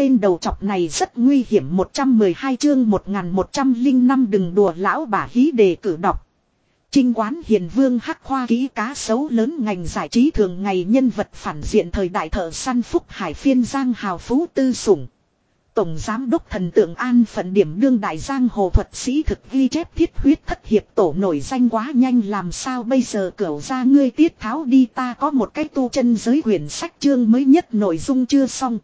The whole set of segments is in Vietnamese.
tên đầu chọc này rất nguy hiểm 112 chương 1105 đừng đùa lão bà hí đề cử đọc. Trinh quán hiền vương hắc khoa ký cá sấu lớn ngành giải trí thường ngày nhân vật phản diện thời đại thợ săn phúc hải phiên giang hào phú tư sủng. Tổng giám đốc thần tượng an phận điểm đương đại giang hồ thuật sĩ thực ghi chép thiết huyết thất hiệp tổ nổi danh quá nhanh làm sao bây giờ cửu ra ngươi tiết tháo đi ta có một cái tu chân giới quyển sách chương mới nhất nội dung chưa xong.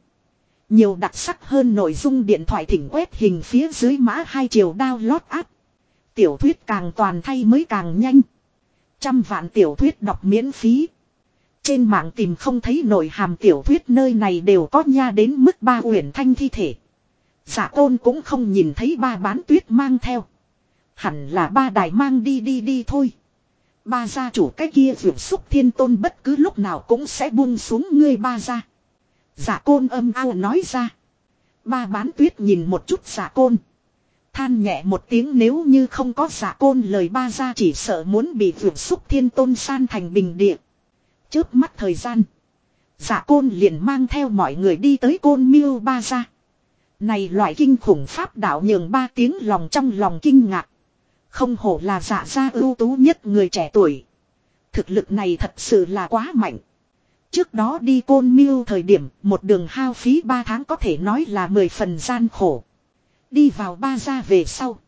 Nhiều đặc sắc hơn nội dung điện thoại thỉnh quét hình phía dưới mã hai chiều download app. Tiểu thuyết càng toàn thay mới càng nhanh. Trăm vạn tiểu thuyết đọc miễn phí. Trên mạng tìm không thấy nội hàm tiểu thuyết nơi này đều có nha đến mức ba uyển thanh thi thể. Giả tôn cũng không nhìn thấy ba bán tuyết mang theo. Hẳn là ba đài mang đi đi đi thôi. Ba gia chủ cái kia vượt xúc thiên tôn bất cứ lúc nào cũng sẽ buông xuống ngươi ba gia. Giả côn âm ao nói ra. Ba bán tuyết nhìn một chút giả côn. Than nhẹ một tiếng nếu như không có giả côn lời ba gia chỉ sợ muốn bị vượt xúc thiên tôn san thành bình địa. Chớp mắt thời gian. Giả côn liền mang theo mọi người đi tới côn miêu ba gia. Này loại kinh khủng pháp đạo nhường ba tiếng lòng trong lòng kinh ngạc. Không hổ là giả gia ưu tú nhất người trẻ tuổi. Thực lực này thật sự là quá mạnh. Trước đó đi côn miêu thời điểm, một đường hao phí ba tháng có thể nói là mười phần gian khổ. Đi vào ba gia về sau.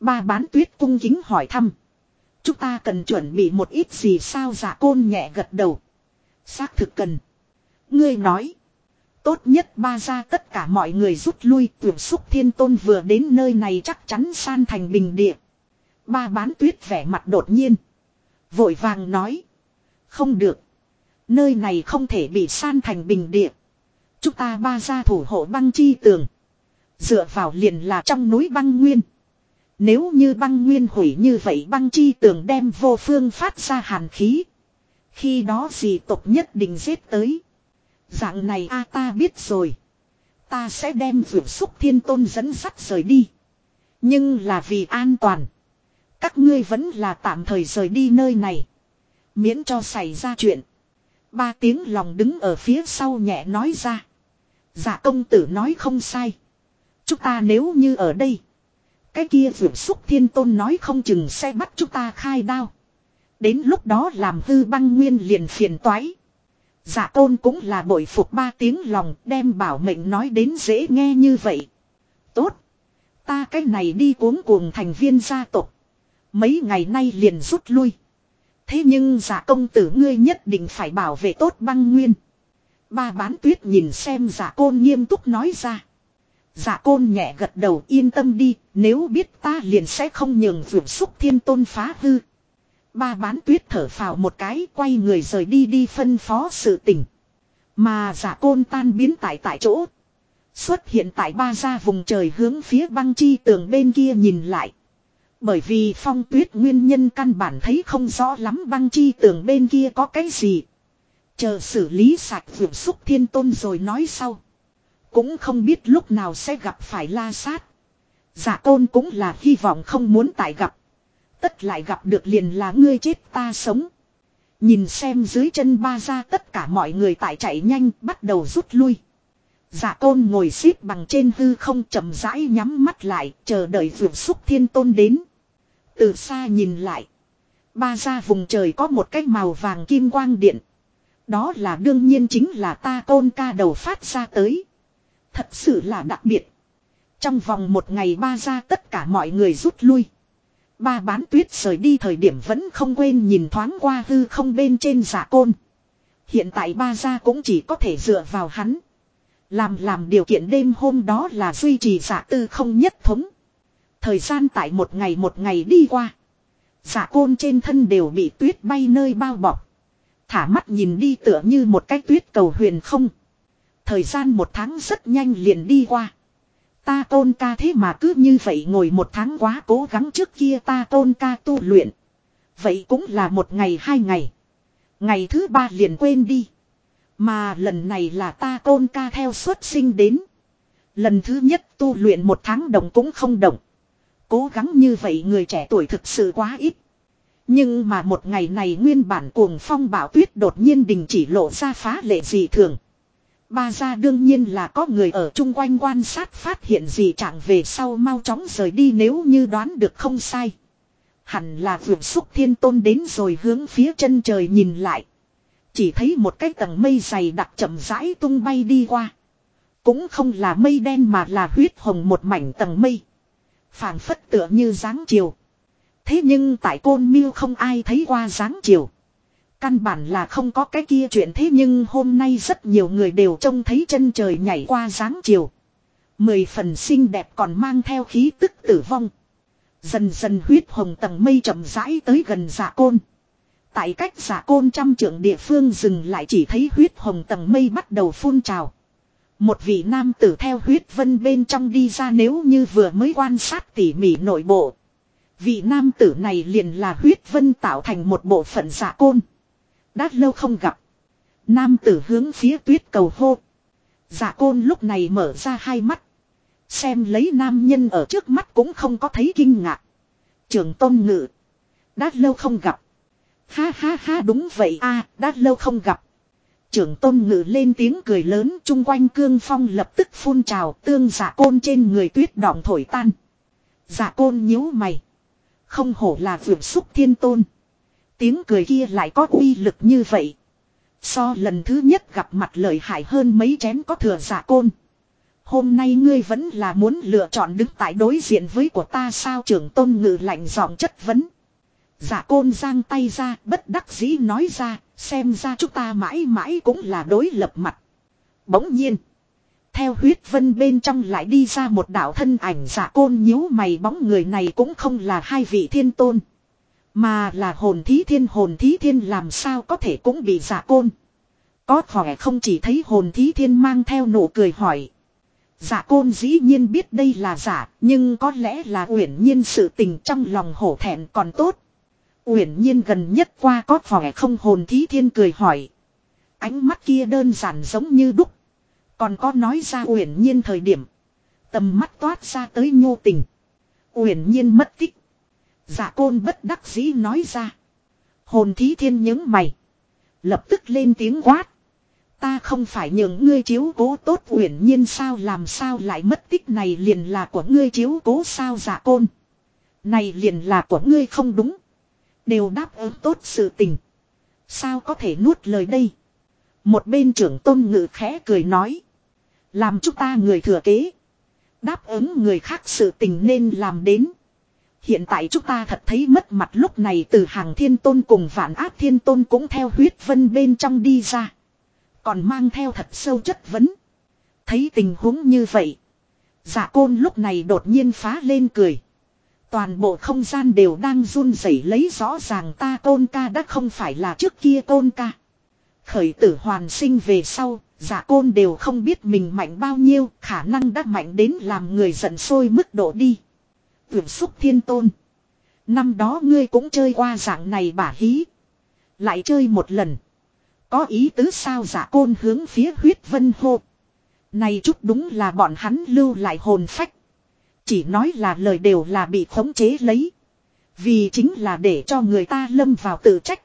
Ba bán tuyết cung kính hỏi thăm. Chúng ta cần chuẩn bị một ít gì sao giả côn nhẹ gật đầu. Xác thực cần. Ngươi nói. Tốt nhất ba ra tất cả mọi người rút lui tuyển xúc thiên tôn vừa đến nơi này chắc chắn san thành bình địa. Ba bán tuyết vẻ mặt đột nhiên. Vội vàng nói. Không được. Nơi này không thể bị san thành bình địa. Chúng ta ba gia thủ hộ băng chi tường. Dựa vào liền là trong núi băng nguyên. Nếu như băng nguyên hủy như vậy băng chi tường đem vô phương phát ra hàn khí. Khi đó gì tộc nhất định giết tới. Dạng này a ta biết rồi. Ta sẽ đem vượt xúc thiên tôn dẫn sắt rời đi. Nhưng là vì an toàn. Các ngươi vẫn là tạm thời rời đi nơi này. Miễn cho xảy ra chuyện. Ba tiếng lòng đứng ở phía sau nhẹ nói ra. Dạ công tử nói không sai. Chúng ta nếu như ở đây. Cái kia vượt xúc thiên tôn nói không chừng sẽ bắt chúng ta khai đao. Đến lúc đó làm hư băng nguyên liền phiền toái. Giả tôn cũng là bội phục ba tiếng lòng đem bảo mệnh nói đến dễ nghe như vậy. Tốt. Ta cái này đi cuống cuồng thành viên gia tộc. Mấy ngày nay liền rút lui. Thế nhưng giả công tử ngươi nhất định phải bảo vệ tốt băng nguyên. Ba bán tuyết nhìn xem giả côn nghiêm túc nói ra. Giả côn nhẹ gật đầu yên tâm đi, nếu biết ta liền sẽ không nhường vượt xúc thiên tôn phá hư. Ba bán tuyết thở phào một cái quay người rời đi đi phân phó sự tình. Mà giả côn tan biến tại tại chỗ. Xuất hiện tại ba gia vùng trời hướng phía băng chi tường bên kia nhìn lại. Bởi vì phong tuyết nguyên nhân căn bản thấy không rõ lắm băng chi tường bên kia có cái gì. Chờ xử lý sạch vượt xúc thiên tôn rồi nói sau. Cũng không biết lúc nào sẽ gặp phải la sát. Giả tôn cũng là hy vọng không muốn tại gặp. Tất lại gặp được liền là ngươi chết ta sống. Nhìn xem dưới chân ba ra tất cả mọi người tại chạy nhanh bắt đầu rút lui. Giả tôn ngồi xếp bằng trên hư không chậm rãi nhắm mắt lại, chờ đợi vượt xúc thiên tôn đến. Từ xa nhìn lại. Ba ra vùng trời có một cái màu vàng kim quang điện. Đó là đương nhiên chính là ta tôn ca đầu phát ra tới. Thật sự là đặc biệt. Trong vòng một ngày ba ra tất cả mọi người rút lui. Ba bán tuyết rời đi thời điểm vẫn không quên nhìn thoáng qua hư không bên trên giả côn. Hiện tại ba gia cũng chỉ có thể dựa vào hắn. Làm làm điều kiện đêm hôm đó là duy trì giả tư không nhất thống. Thời gian tại một ngày một ngày đi qua. Giả côn trên thân đều bị tuyết bay nơi bao bọc. Thả mắt nhìn đi tựa như một cái tuyết cầu huyền không. Thời gian một tháng rất nhanh liền đi qua. Ta tôn ca thế mà cứ như vậy ngồi một tháng quá cố gắng trước kia ta tôn ca tu luyện. Vậy cũng là một ngày hai ngày. Ngày thứ ba liền quên đi. Mà lần này là ta tôn ca theo xuất sinh đến. Lần thứ nhất tu luyện một tháng đồng cũng không động. Cố gắng như vậy người trẻ tuổi thực sự quá ít. Nhưng mà một ngày này nguyên bản cuồng phong bảo tuyết đột nhiên đình chỉ lộ ra phá lệ dị thường. Ba ra đương nhiên là có người ở chung quanh quan sát phát hiện gì chẳng về sau mau chóng rời đi nếu như đoán được không sai. Hẳn là vượt xúc thiên tôn đến rồi hướng phía chân trời nhìn lại. Chỉ thấy một cái tầng mây dày đặc chậm rãi tung bay đi qua. Cũng không là mây đen mà là huyết hồng một mảnh tầng mây phảng phất tựa như dáng chiều. Thế nhưng tại côn miêu không ai thấy qua dáng chiều. Căn bản là không có cái kia chuyện thế nhưng hôm nay rất nhiều người đều trông thấy chân trời nhảy qua dáng chiều. Mười phần xinh đẹp còn mang theo khí tức tử vong. Dần dần huyết hồng tầng mây chậm rãi tới gần giả côn. Tại cách giả côn trăm trượng địa phương dừng lại chỉ thấy huyết hồng tầng mây bắt đầu phun trào. Một vị nam tử theo huyết vân bên trong đi ra nếu như vừa mới quan sát tỉ mỉ nội bộ. Vị nam tử này liền là huyết vân tạo thành một bộ phận giả côn. Đã lâu không gặp. Nam tử hướng phía tuyết cầu hô. Giả côn lúc này mở ra hai mắt. Xem lấy nam nhân ở trước mắt cũng không có thấy kinh ngạc. Trường tôn ngự. Đã lâu không gặp. Ha ha ha đúng vậy a, đã lâu không gặp. Trưởng tôn ngự lên tiếng cười lớn, chung quanh cương phong lập tức phun trào, tương giả côn trên người tuyết đọng thổi tan. Giả côn nhíu mày. Không hổ là vượt xúc thiên tôn. Tiếng cười kia lại có uy lực như vậy. So lần thứ nhất gặp mặt lợi hại hơn mấy chén có thừa giả côn. Hôm nay ngươi vẫn là muốn lựa chọn đứng tại đối diện với của ta sao trưởng tôn ngự lạnh giọng chất vấn. Giả côn giang tay ra, bất đắc dĩ nói ra xem ra chúng ta mãi mãi cũng là đối lập mặt. Bỗng nhiên. Theo huyết vân bên trong lại đi ra một đạo thân ảnh giả côn nhíu mày bóng người này cũng không là hai vị thiên tôn. Mà là hồn thí thiên hồn thí thiên làm sao có thể cũng bị giả côn. Có khỏe không chỉ thấy hồn thí thiên mang theo nụ cười hỏi. Giả côn dĩ nhiên biết đây là giả, nhưng có lẽ là uyển nhiên sự tình trong lòng hổ thẹn còn tốt. Uyển nhiên gần nhất qua có khỏe không hồn thí thiên cười hỏi. Ánh mắt kia đơn giản giống như đúc. Còn có nói ra uyển nhiên thời điểm. Tầm mắt toát ra tới nhô tình. Uyển nhiên mất tích. Giả côn bất đắc dĩ nói ra. Hồn thí thiên những mày. Lập tức lên tiếng quát. Ta không phải nhường ngươi chiếu cố tốt uyển nhiên sao làm sao lại mất tích này liền là của ngươi chiếu cố sao giả côn. Này liền là của ngươi không đúng. Đều đáp ứng tốt sự tình. Sao có thể nuốt lời đây. Một bên trưởng tôn ngự khẽ cười nói. Làm chúng ta người thừa kế. Đáp ứng người khác sự tình nên làm đến. Hiện tại chúng ta thật thấy mất mặt lúc này từ hàng thiên tôn cùng vạn áp thiên tôn cũng theo huyết vân bên trong đi ra. Còn mang theo thật sâu chất vấn. Thấy tình huống như vậy. Giả côn lúc này đột nhiên phá lên cười. Toàn bộ không gian đều đang run rẩy lấy rõ ràng ta tôn ca đã không phải là trước kia tôn ca. Khởi tử hoàn sinh về sau, giả côn đều không biết mình mạnh bao nhiêu, khả năng đã mạnh đến làm người giận sôi mức độ đi. Vượt xúc thiên tôn. Năm đó ngươi cũng chơi qua dạng này bả hí. Lại chơi một lần. Có ý tứ sao giả côn hướng phía huyết vân hô. Này chút đúng là bọn hắn lưu lại hồn phách. Chỉ nói là lời đều là bị khống chế lấy. Vì chính là để cho người ta lâm vào tự trách.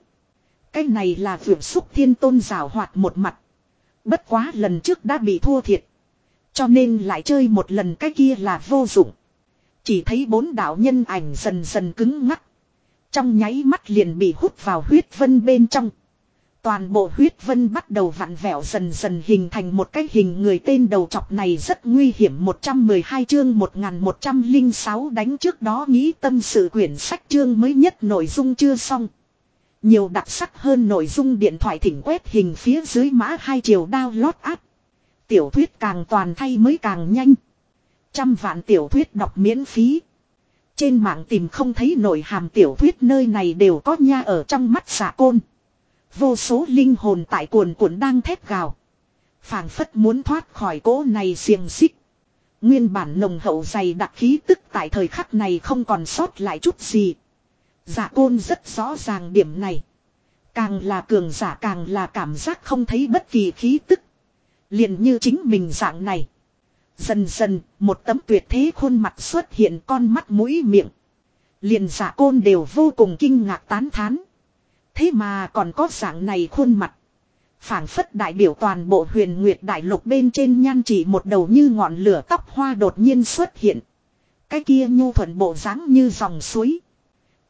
Cái này là vượt xúc thiên tôn rào hoạt một mặt. Bất quá lần trước đã bị thua thiệt. Cho nên lại chơi một lần cái kia là vô dụng. Chỉ thấy bốn đạo nhân ảnh dần dần cứng ngắc. Trong nháy mắt liền bị hút vào huyết vân bên trong. Toàn bộ huyết vân bắt đầu vặn vẹo dần dần hình thành một cái hình người tên đầu chọc này rất nguy hiểm 112 chương 1106 đánh trước đó nghĩ tâm sự quyển sách chương mới nhất nội dung chưa xong. Nhiều đặc sắc hơn nội dung điện thoại thỉnh quét hình phía dưới mã hai chiều download app. Tiểu thuyết càng toàn thay mới càng nhanh. Trăm vạn tiểu thuyết đọc miễn phí. Trên mạng tìm không thấy nội hàm tiểu thuyết nơi này đều có nha ở trong mắt xạ côn. Vô số linh hồn tại cuồn cuộn đang thét gào. phảng phất muốn thoát khỏi cỗ này xiềng xích. Nguyên bản nồng hậu dày đặc khí tức tại thời khắc này không còn sót lại chút gì. Giả côn rất rõ ràng điểm này. Càng là cường giả càng là cảm giác không thấy bất kỳ khí tức. liền như chính mình dạng này. Dần dần, một tấm tuyệt thế khuôn mặt xuất hiện con mắt mũi miệng. Liền giả côn đều vô cùng kinh ngạc tán thán. Thế mà còn có dạng này khuôn mặt. phảng phất đại biểu toàn bộ huyền nguyệt đại lục bên trên nhan chỉ một đầu như ngọn lửa tóc hoa đột nhiên xuất hiện. Cái kia nhu thuận bộ dáng như dòng suối.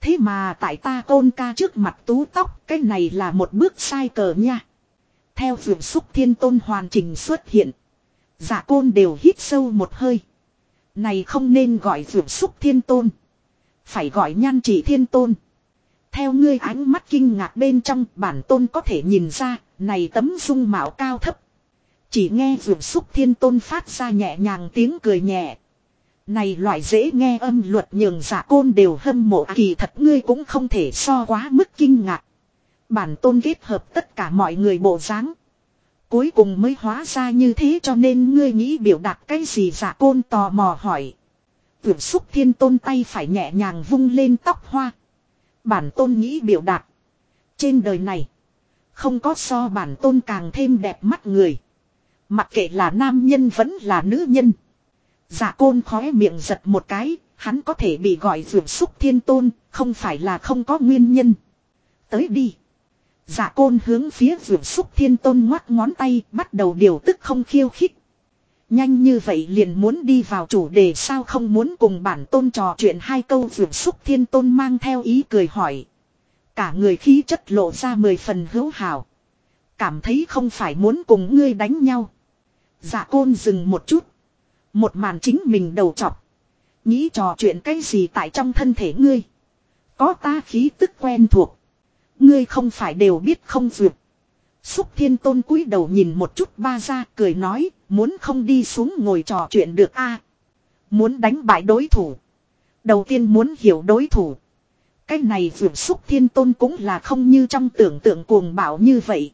Thế mà tại ta tôn ca trước mặt tú tóc, cái này là một bước sai cờ nha. Theo vườn xúc thiên tôn hoàn chỉnh xuất hiện. Giả côn đều hít sâu một hơi. Này không nên gọi vườn xúc thiên tôn. Phải gọi nhan chỉ thiên tôn. Theo ngươi ánh mắt kinh ngạc bên trong bản tôn có thể nhìn ra, này tấm dung mạo cao thấp. Chỉ nghe vượt xúc thiên tôn phát ra nhẹ nhàng tiếng cười nhẹ. Này loại dễ nghe âm luật nhường giả côn đều hâm mộ kỳ thật ngươi cũng không thể so quá mức kinh ngạc. Bản tôn kết hợp tất cả mọi người bộ dáng Cuối cùng mới hóa ra như thế cho nên ngươi nghĩ biểu đạt cái gì giả côn tò mò hỏi. Tuyển xúc thiên tôn tay phải nhẹ nhàng vung lên tóc hoa. Bản tôn nghĩ biểu đạt. Trên đời này. Không có so bản tôn càng thêm đẹp mắt người. Mặc kệ là nam nhân vẫn là nữ nhân. Giả côn khóe miệng giật một cái. Hắn có thể bị gọi vượt xúc thiên tôn. Không phải là không có nguyên nhân. Tới đi. Giả côn hướng phía vượt xúc thiên tôn ngoắt ngón tay. Bắt đầu điều tức không khiêu khích. Nhanh như vậy liền muốn đi vào chủ đề sao không muốn cùng bản tôn trò chuyện hai câu vượt xúc thiên tôn mang theo ý cười hỏi. Cả người khí chất lộ ra mười phần hữu hảo. Cảm thấy không phải muốn cùng ngươi đánh nhau. Dạ côn dừng một chút. Một màn chính mình đầu chọc. Nghĩ trò chuyện cái gì tại trong thân thể ngươi. Có ta khí tức quen thuộc. Ngươi không phải đều biết không vượt. Xúc thiên tôn cúi đầu nhìn một chút ba ra cười nói muốn không đi xuống ngồi trò chuyện được a Muốn đánh bại đối thủ. Đầu tiên muốn hiểu đối thủ. Cái này vượt xúc thiên tôn cũng là không như trong tưởng tượng cuồng bạo như vậy.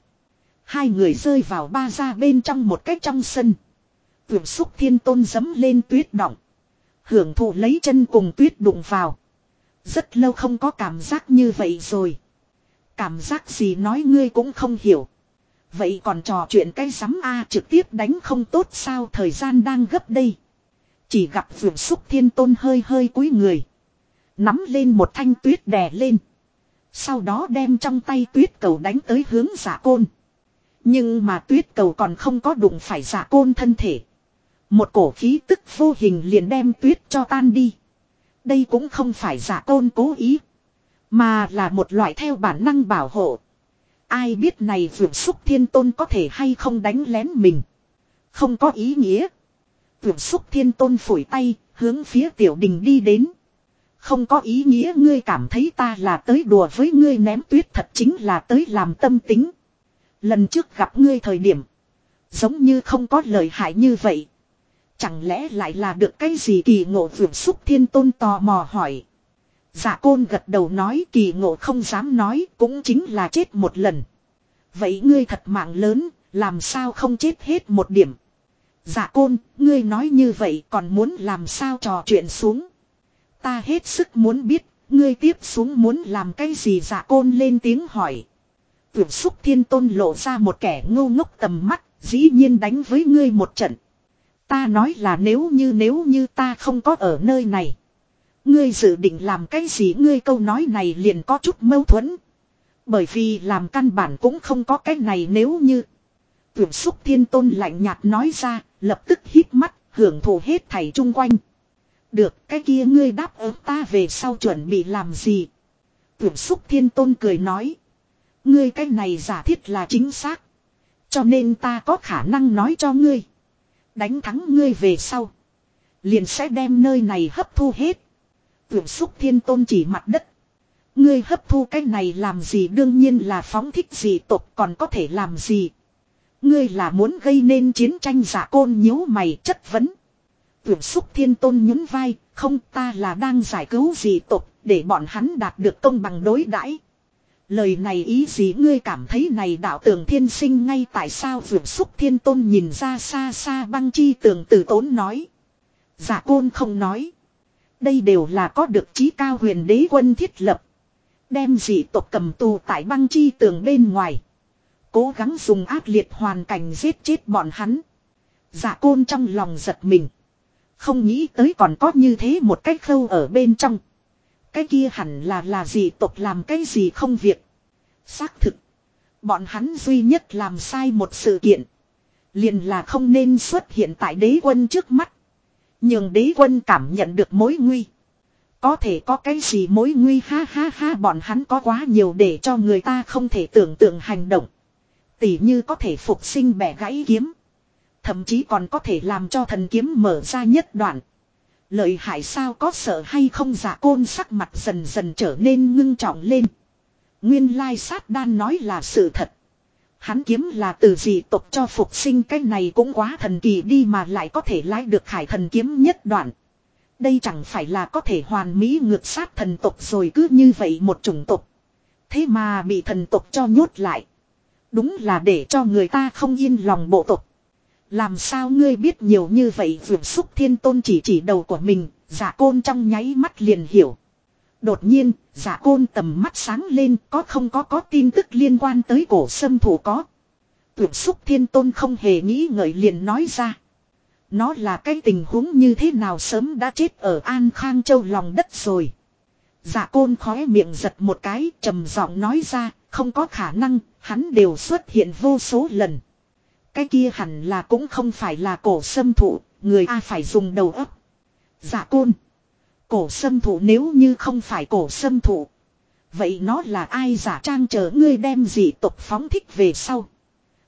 Hai người rơi vào ba ra bên trong một cách trong sân. Vượt xúc thiên tôn dấm lên tuyết động. Hưởng thụ lấy chân cùng tuyết đụng vào. Rất lâu không có cảm giác như vậy rồi. Cảm giác gì nói ngươi cũng không hiểu. Vậy còn trò chuyện cái sắm A trực tiếp đánh không tốt sao thời gian đang gấp đây. Chỉ gặp vườn xúc thiên tôn hơi hơi cúi người. Nắm lên một thanh tuyết đè lên. Sau đó đem trong tay tuyết cầu đánh tới hướng giả côn. Nhưng mà tuyết cầu còn không có đụng phải giả côn thân thể. Một cổ khí tức vô hình liền đem tuyết cho tan đi. Đây cũng không phải giả côn cố ý. Mà là một loại theo bản năng bảo hộ. Ai biết này vượt xúc thiên tôn có thể hay không đánh lén mình. Không có ý nghĩa. Vượt xúc thiên tôn phủi tay, hướng phía tiểu đình đi đến. Không có ý nghĩa ngươi cảm thấy ta là tới đùa với ngươi ném tuyết thật chính là tới làm tâm tính. Lần trước gặp ngươi thời điểm. Giống như không có lời hại như vậy. Chẳng lẽ lại là được cái gì kỳ ngộ vượt xúc thiên tôn tò mò hỏi. Dạ côn gật đầu nói kỳ ngộ không dám nói cũng chính là chết một lần. Vậy ngươi thật mạng lớn, làm sao không chết hết một điểm. Dạ côn, ngươi nói như vậy còn muốn làm sao trò chuyện xuống. Ta hết sức muốn biết, ngươi tiếp xuống muốn làm cái gì dạ côn lên tiếng hỏi. Tưởng xúc thiên tôn lộ ra một kẻ ngu ngốc tầm mắt, dĩ nhiên đánh với ngươi một trận. Ta nói là nếu như nếu như ta không có ở nơi này. Ngươi dự định làm cái gì ngươi câu nói này liền có chút mâu thuẫn. Bởi vì làm căn bản cũng không có cái này nếu như. Tưởng xúc thiên tôn lạnh nhạt nói ra, lập tức hít mắt, hưởng thụ hết thảy chung quanh. Được, cái kia ngươi đáp ứng ta về sau chuẩn bị làm gì? Tưởng xúc thiên tôn cười nói. Ngươi cái này giả thiết là chính xác. Cho nên ta có khả năng nói cho ngươi. Đánh thắng ngươi về sau. Liền sẽ đem nơi này hấp thu hết. Tưởng xúc thiên tôn chỉ mặt đất. Ngươi hấp thu cái này làm gì đương nhiên là phóng thích gì tộc còn có thể làm gì. Ngươi là muốn gây nên chiến tranh giả côn nhíu mày chất vấn. Tưởng xúc thiên tôn nhún vai, không ta là đang giải cứu gì tộc để bọn hắn đạt được công bằng đối đãi. Lời này ý gì ngươi cảm thấy này đạo tường thiên sinh ngay tại sao vượt xúc thiên tôn nhìn ra xa xa băng chi tường tử tốn nói. Giả côn không nói. Đây đều là có được trí cao huyền đế quân thiết lập. Đem dị tộc cầm tù tại băng chi tường bên ngoài. Cố gắng dùng ác liệt hoàn cảnh giết chết bọn hắn. Dạ côn trong lòng giật mình. Không nghĩ tới còn có như thế một cách khâu ở bên trong. Cái kia hẳn là là gì tộc làm cái gì không việc. Xác thực. Bọn hắn duy nhất làm sai một sự kiện. Liền là không nên xuất hiện tại đế quân trước mắt. Nhưng đế quân cảm nhận được mối nguy. Có thể có cái gì mối nguy ha ha ha, bọn hắn có quá nhiều để cho người ta không thể tưởng tượng hành động. Tỉ như có thể phục sinh bẻ gãy kiếm. Thậm chí còn có thể làm cho thần kiếm mở ra nhất đoạn. Lợi hại sao có sợ hay không giả côn sắc mặt dần dần trở nên ngưng trọng lên. Nguyên lai sát đan nói là sự thật. Hắn kiếm là từ dị tộc cho phục sinh cái này cũng quá thần kỳ đi mà lại có thể lái được khải thần kiếm nhất đoạn. Đây chẳng phải là có thể hoàn mỹ ngược sát thần tộc rồi cứ như vậy một chủng tộc. Thế mà bị thần tộc cho nhốt lại. Đúng là để cho người ta không yên lòng bộ tộc. Làm sao ngươi biết nhiều như vậy vượt xúc thiên tôn chỉ chỉ đầu của mình, giả côn trong nháy mắt liền hiểu. Đột nhiên, giả côn tầm mắt sáng lên có không có có tin tức liên quan tới cổ sâm thủ có. tuyệt xúc thiên tôn không hề nghĩ ngợi liền nói ra. Nó là cái tình huống như thế nào sớm đã chết ở An Khang Châu lòng đất rồi. giả côn khóe miệng giật một cái trầm giọng nói ra, không có khả năng, hắn đều xuất hiện vô số lần. Cái kia hẳn là cũng không phải là cổ sâm thụ, người A phải dùng đầu óc. Dạ côn. Cổ sâm thụ nếu như không phải cổ sâm thụ. Vậy nó là ai giả trang chờ ngươi đem gì tục phóng thích về sau.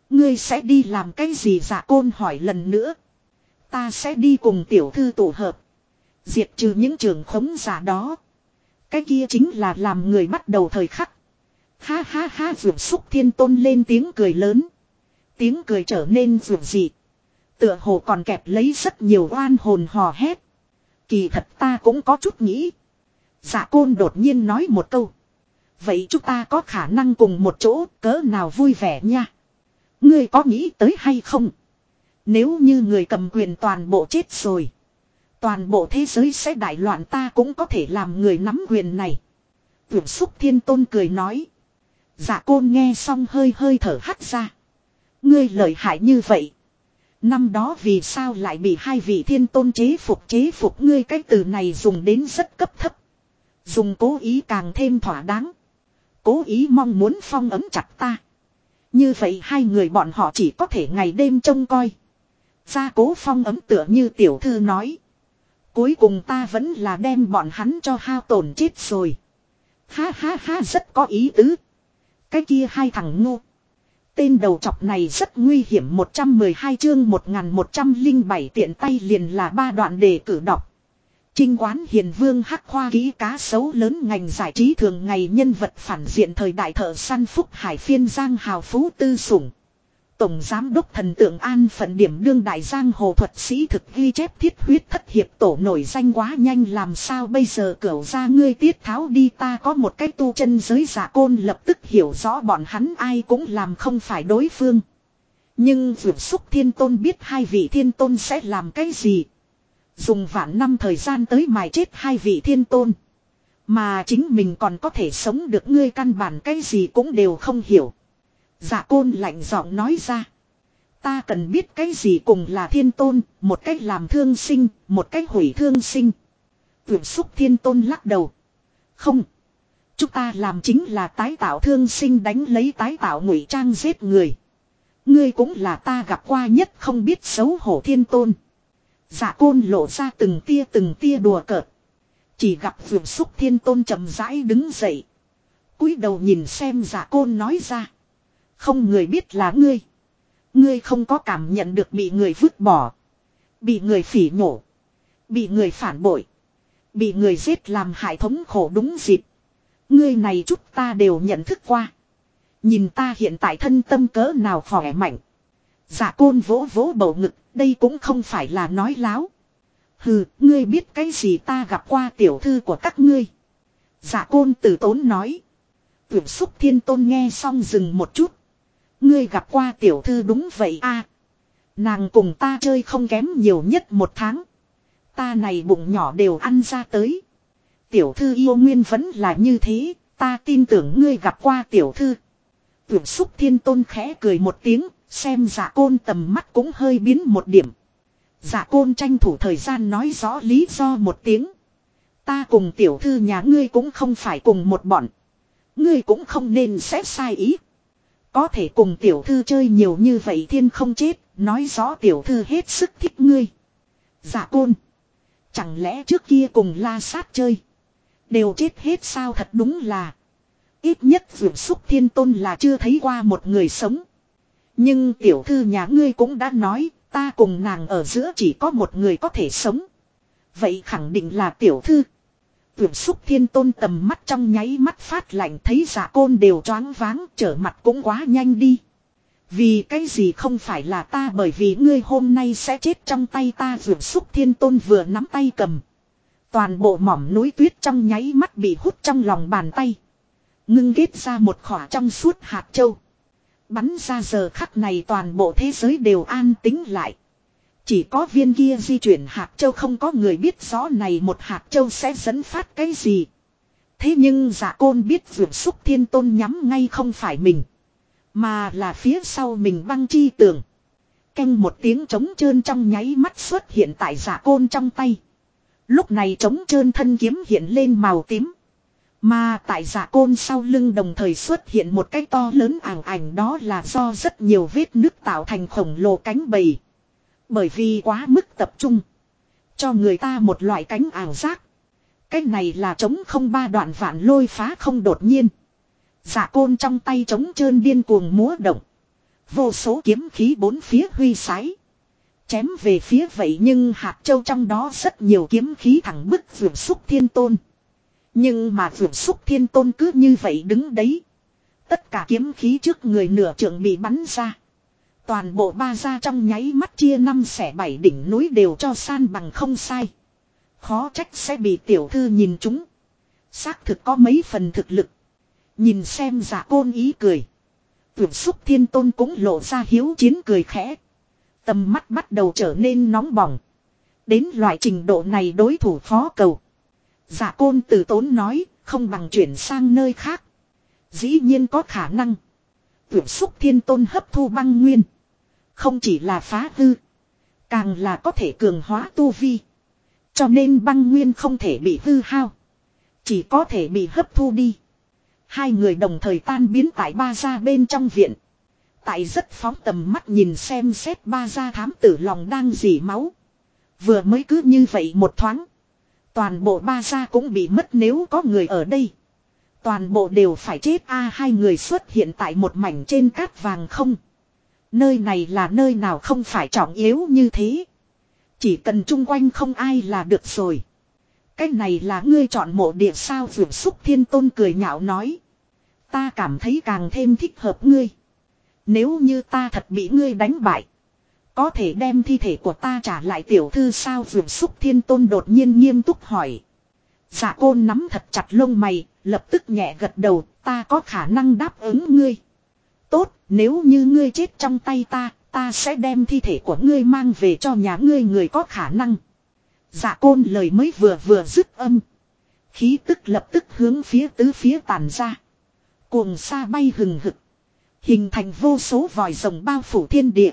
Ngươi sẽ đi làm cái gì giả côn hỏi lần nữa. Ta sẽ đi cùng tiểu thư tổ hợp. Diệt trừ những trường khống giả đó. Cái kia chính là làm người bắt đầu thời khắc. Ha ha ha, vượt xúc thiên tôn lên tiếng cười lớn. Tiếng cười trở nên vượt dị. Tựa hồ còn kẹp lấy rất nhiều oan hồn hò hét. Kỳ thật ta cũng có chút nghĩ. Dạ côn đột nhiên nói một câu. Vậy chúng ta có khả năng cùng một chỗ, cỡ nào vui vẻ nha. Ngươi có nghĩ tới hay không? Nếu như người cầm quyền toàn bộ chết rồi. Toàn bộ thế giới sẽ đại loạn ta cũng có thể làm người nắm quyền này. Tuyển xúc thiên tôn cười nói. Dạ côn nghe xong hơi hơi thở hắt ra. Ngươi lợi hại như vậy. Năm đó vì sao lại bị hai vị thiên tôn chế phục chế phục ngươi cái từ này dùng đến rất cấp thấp. Dùng cố ý càng thêm thỏa đáng. Cố ý mong muốn phong ấm chặt ta. Như vậy hai người bọn họ chỉ có thể ngày đêm trông coi. Gia cố phong ấm tựa như tiểu thư nói. Cuối cùng ta vẫn là đem bọn hắn cho hao tổn chết rồi. Ha ha ha, rất có ý tứ. Cái kia hai thằng ngu. Tên đầu chọc này rất nguy hiểm 112 chương 1107 tiện tay liền là ba đoạn đề cử đọc. Trinh quán hiền vương hắc khoa ký cá sấu lớn ngành giải trí thường ngày nhân vật phản diện thời đại thợ săn phúc hải phiên giang hào phú tư sủng. Tổng Giám đốc thần tượng an phận điểm đương đại giang hồ thuật sĩ thực ghi chép thiết huyết thất hiệp tổ nổi danh quá nhanh làm sao bây giờ cửu ra ngươi tiết tháo đi ta có một cái tu chân giới giả côn lập tức hiểu rõ bọn hắn ai cũng làm không phải đối phương. Nhưng vượt xúc thiên tôn biết hai vị thiên tôn sẽ làm cái gì. Dùng vạn năm thời gian tới mài chết hai vị thiên tôn. Mà chính mình còn có thể sống được, ngươi căn bản cái gì cũng đều không hiểu. Dạ côn lạnh giọng nói ra. Ta cần biết cái gì cùng là thiên tôn, một cách làm thương sinh, một cách hủy thương sinh. Tuyển xúc thiên tôn lắc đầu. Không. Chúng ta làm chính là tái tạo thương sinh đánh lấy tái tạo ngụy trang giết người. Ngươi cũng là ta gặp qua nhất không biết xấu hổ thiên tôn. Dạ côn lộ ra từng tia từng tia đùa cợt. Chỉ gặp vườn xúc thiên tôn chậm rãi đứng dậy. cúi đầu nhìn xem dạ côn nói ra. Không người biết là ngươi. Ngươi không có cảm nhận được bị người vứt bỏ. Bị người phỉ nhổ. Bị người phản bội. Bị người giết làm hại thống khổ đúng dịp. Ngươi này chút ta đều nhận thức qua. Nhìn ta hiện tại thân tâm cỡ nào khỏe mạnh. Giả côn vỗ vỗ bầu ngực, đây cũng không phải là nói láo. Hừ, ngươi biết cái gì ta gặp qua tiểu thư của các ngươi. Giả côn từ tốn nói. Tuyển xúc thiên tôn nghe xong dừng một chút. Ngươi gặp qua tiểu thư đúng vậy a Nàng cùng ta chơi không kém nhiều nhất một tháng. Ta này bụng nhỏ đều ăn ra tới. Tiểu thư yêu nguyên vẫn là như thế, ta tin tưởng ngươi gặp qua tiểu thư. Tưởng xúc thiên tôn khẽ cười một tiếng, xem giả côn tầm mắt cũng hơi biến một điểm. Giả côn tranh thủ thời gian nói rõ lý do một tiếng. Ta cùng tiểu thư nhà ngươi cũng không phải cùng một bọn. Ngươi cũng không nên xét sai ý. Có thể cùng tiểu thư chơi nhiều như vậy thiên không chết, nói rõ tiểu thư hết sức thích ngươi. Dạ côn. Chẳng lẽ trước kia cùng la sát chơi. Đều chết hết sao thật đúng là. Ít nhất vượt xúc thiên tôn là chưa thấy qua một người sống. Nhưng tiểu thư nhà ngươi cũng đã nói, ta cùng nàng ở giữa chỉ có một người có thể sống. Vậy khẳng định là tiểu thư. Vượt xúc thiên tôn tầm mắt trong nháy mắt phát lạnh thấy giả côn đều choáng váng, trở mặt cũng quá nhanh đi. Vì cái gì không phải là ta bởi vì ngươi hôm nay sẽ chết trong tay ta vượt xúc thiên tôn vừa nắm tay cầm. Toàn bộ mỏm núi tuyết trong nháy mắt bị hút trong lòng bàn tay. Ngưng kết ra một khỏa trong suốt hạt châu. Bắn ra giờ khắc này toàn bộ thế giới đều an tính lại. Chỉ có viên kia di chuyển hạt châu không có người biết rõ này một hạt châu sẽ dẫn phát cái gì. Thế nhưng giả côn biết vượt xúc thiên tôn nhắm ngay không phải mình. Mà là phía sau mình băng chi tường. Canh một tiếng trống trơn trong nháy mắt xuất hiện tại giả côn trong tay. Lúc này trống trơn thân kiếm hiện lên màu tím. Mà tại giả côn sau lưng đồng thời xuất hiện một cái to lớn ảng ảnh đó là do rất nhiều vết nước tạo thành khổng lồ cánh bầy. Bởi vì quá mức tập trung. Cho người ta một loại cánh ảo giác. Cái này là chống không ba đoạn vạn lôi phá không đột nhiên. Giả côn trong tay chống trơn điên cuồng múa động. Vô số kiếm khí bốn phía huy sái. Chém về phía vậy nhưng hạt châu trong đó rất nhiều kiếm khí thẳng bức vượt xúc thiên tôn. Nhưng mà vượt xúc thiên tôn cứ như vậy đứng đấy. Tất cả kiếm khí trước người nửa trượng bị bắn ra. Toàn bộ ba gia trong nháy mắt chia năm xẻ bảy đỉnh núi đều cho san bằng không sai. Khó trách sẽ bị tiểu thư nhìn chúng. Xác thực có mấy phần thực lực. Nhìn xem giả côn ý cười. Tưởng xúc thiên tôn cũng lộ ra hiếu chiến cười khẽ. Tầm mắt bắt đầu trở nên nóng bỏng. Đến loại trình độ này đối thủ khó cầu. Giả côn từ tốn nói, không bằng chuyển sang nơi khác. Dĩ nhiên có khả năng. Tưởng xúc thiên tôn hấp thu băng nguyên. Không chỉ là phá hư. Càng là có thể cường hóa tu vi. Cho nên băng nguyên không thể bị hư hao. Chỉ có thể bị hấp thu đi. Hai người đồng thời tan biến tại ba gia bên trong viện. Tại rất phóng tầm mắt nhìn xem xét ba gia thám tử lòng đang dỉ máu. Vừa mới cứ như vậy một thoáng. Toàn bộ ba gia cũng bị mất nếu có người ở đây. Toàn bộ đều phải chết a, hai người xuất hiện tại một mảnh trên cát vàng không. Nơi này là nơi nào không phải trọng yếu như thế. Chỉ cần chung quanh không ai là được rồi. Cái này là ngươi chọn mộ địa sao vượt xúc thiên tôn cười nhạo nói. Ta cảm thấy càng thêm thích hợp ngươi. Nếu như ta thật bị ngươi đánh bại. Có thể đem thi thể của ta trả lại tiểu thư sao vượt xúc thiên tôn đột nhiên nghiêm túc hỏi. Dạ côn nắm thật chặt lông mày, lập tức nhẹ gật đầu, ta có khả năng đáp ứng ngươi. Tốt, nếu như ngươi chết trong tay ta, ta sẽ đem thi thể của ngươi mang về cho nhà ngươi người có khả năng. Dạ côn lời mới vừa vừa dứt âm. Khí tức lập tức hướng phía tứ phía tàn ra. Cuồng xa bay hừng hực. Hình thành vô số vòi rồng bao phủ thiên địa.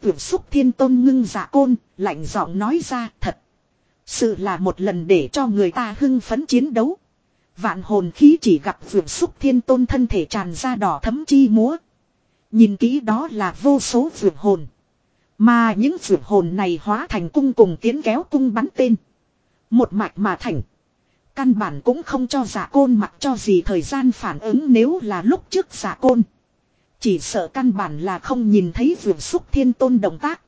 Tưởng xúc thiên tôn ngưng dạ côn, lạnh giọng nói ra thật. Sự là một lần để cho người ta hưng phấn chiến đấu. Vạn hồn khí chỉ gặp vượt xúc thiên tôn thân thể tràn ra đỏ thấm chi múa. Nhìn kỹ đó là vô số vượt hồn. Mà những vượt hồn này hóa thành cung cùng tiến kéo cung bắn tên. Một mạch mà thành. Căn bản cũng không cho giả côn mặc cho gì thời gian phản ứng nếu là lúc trước giả côn. Chỉ sợ căn bản là không nhìn thấy vượt xúc thiên tôn động tác.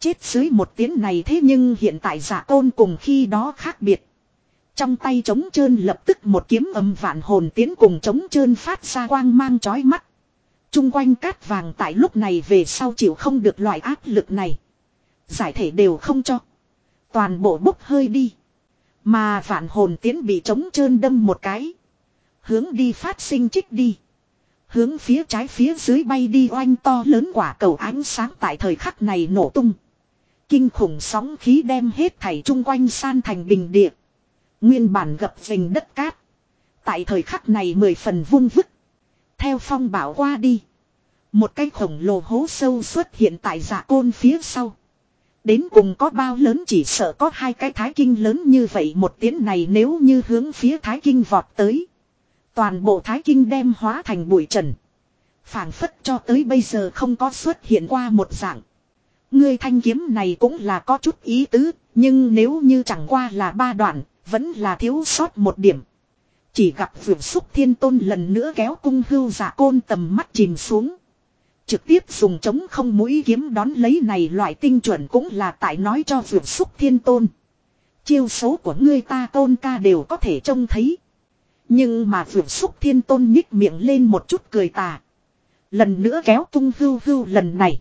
Chết dưới một tiếng này thế nhưng hiện tại giả côn cùng khi đó khác biệt. Trong tay trống trơn lập tức một kiếm âm vạn hồn tiến cùng trống trơn phát ra quang mang chói mắt. Trung quanh cát vàng tại lúc này về sau chịu không được loại áp lực này. Giải thể đều không cho. Toàn bộ bốc hơi đi. Mà vạn hồn tiến bị trống trơn đâm một cái. Hướng đi phát sinh trích đi. Hướng phía trái phía dưới bay đi oanh to lớn quả cầu ánh sáng tại thời khắc này nổ tung. Kinh khủng sóng khí đem hết thảy chung quanh san thành bình địa. Nguyên bản gập vình đất cát. Tại thời khắc này mười phần vung vức. Theo phong bảo qua đi. Một cái khổng lồ hố sâu xuất hiện tại dạ côn phía sau. Đến cùng có bao lớn chỉ sợ có hai cái thái kinh lớn như vậy một tiếng này nếu như hướng phía thái kinh vọt tới. Toàn bộ thái kinh đem hóa thành bụi trần. phảng phất cho tới bây giờ không có xuất hiện qua một dạng. Ngươi thanh kiếm này cũng là có chút ý tứ, nhưng nếu như chẳng qua là ba đoạn, vẫn là thiếu sót một điểm. Chỉ gặp vượt xúc thiên tôn lần nữa kéo cung hưu giả côn tầm mắt chìm xuống. Trực tiếp dùng chống không mũi kiếm đón lấy này loại tinh chuẩn cũng là tại nói cho vượt xúc thiên tôn. Chiêu số của ngươi ta tôn ca đều có thể trông thấy. Nhưng mà vượt xúc thiên tôn nhích miệng lên một chút cười tà. Lần nữa kéo cung hưu hưu lần này.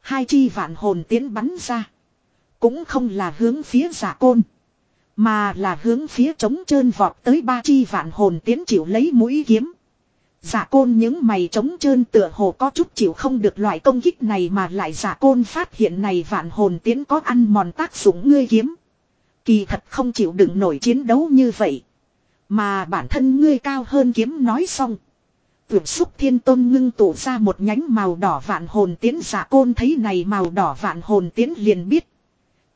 Hai chi vạn hồn tiến bắn ra. Cũng không là hướng phía giả côn. Mà là hướng phía trống trơn vọt tới ba chi vạn hồn tiến chịu lấy mũi kiếm. Giả côn những mày trống trơn tựa hồ có chút chịu không được loại công kích này mà lại giả côn phát hiện này vạn hồn tiến có ăn mòn tác dụng ngươi kiếm. Kỳ thật không chịu đựng nổi chiến đấu như vậy. Mà bản thân ngươi cao hơn kiếm nói xong. Tuyệt xúc thiên tôn ngưng tụ ra một nhánh màu đỏ vạn hồn tiến giả côn thấy này màu đỏ vạn hồn tiến liền biết.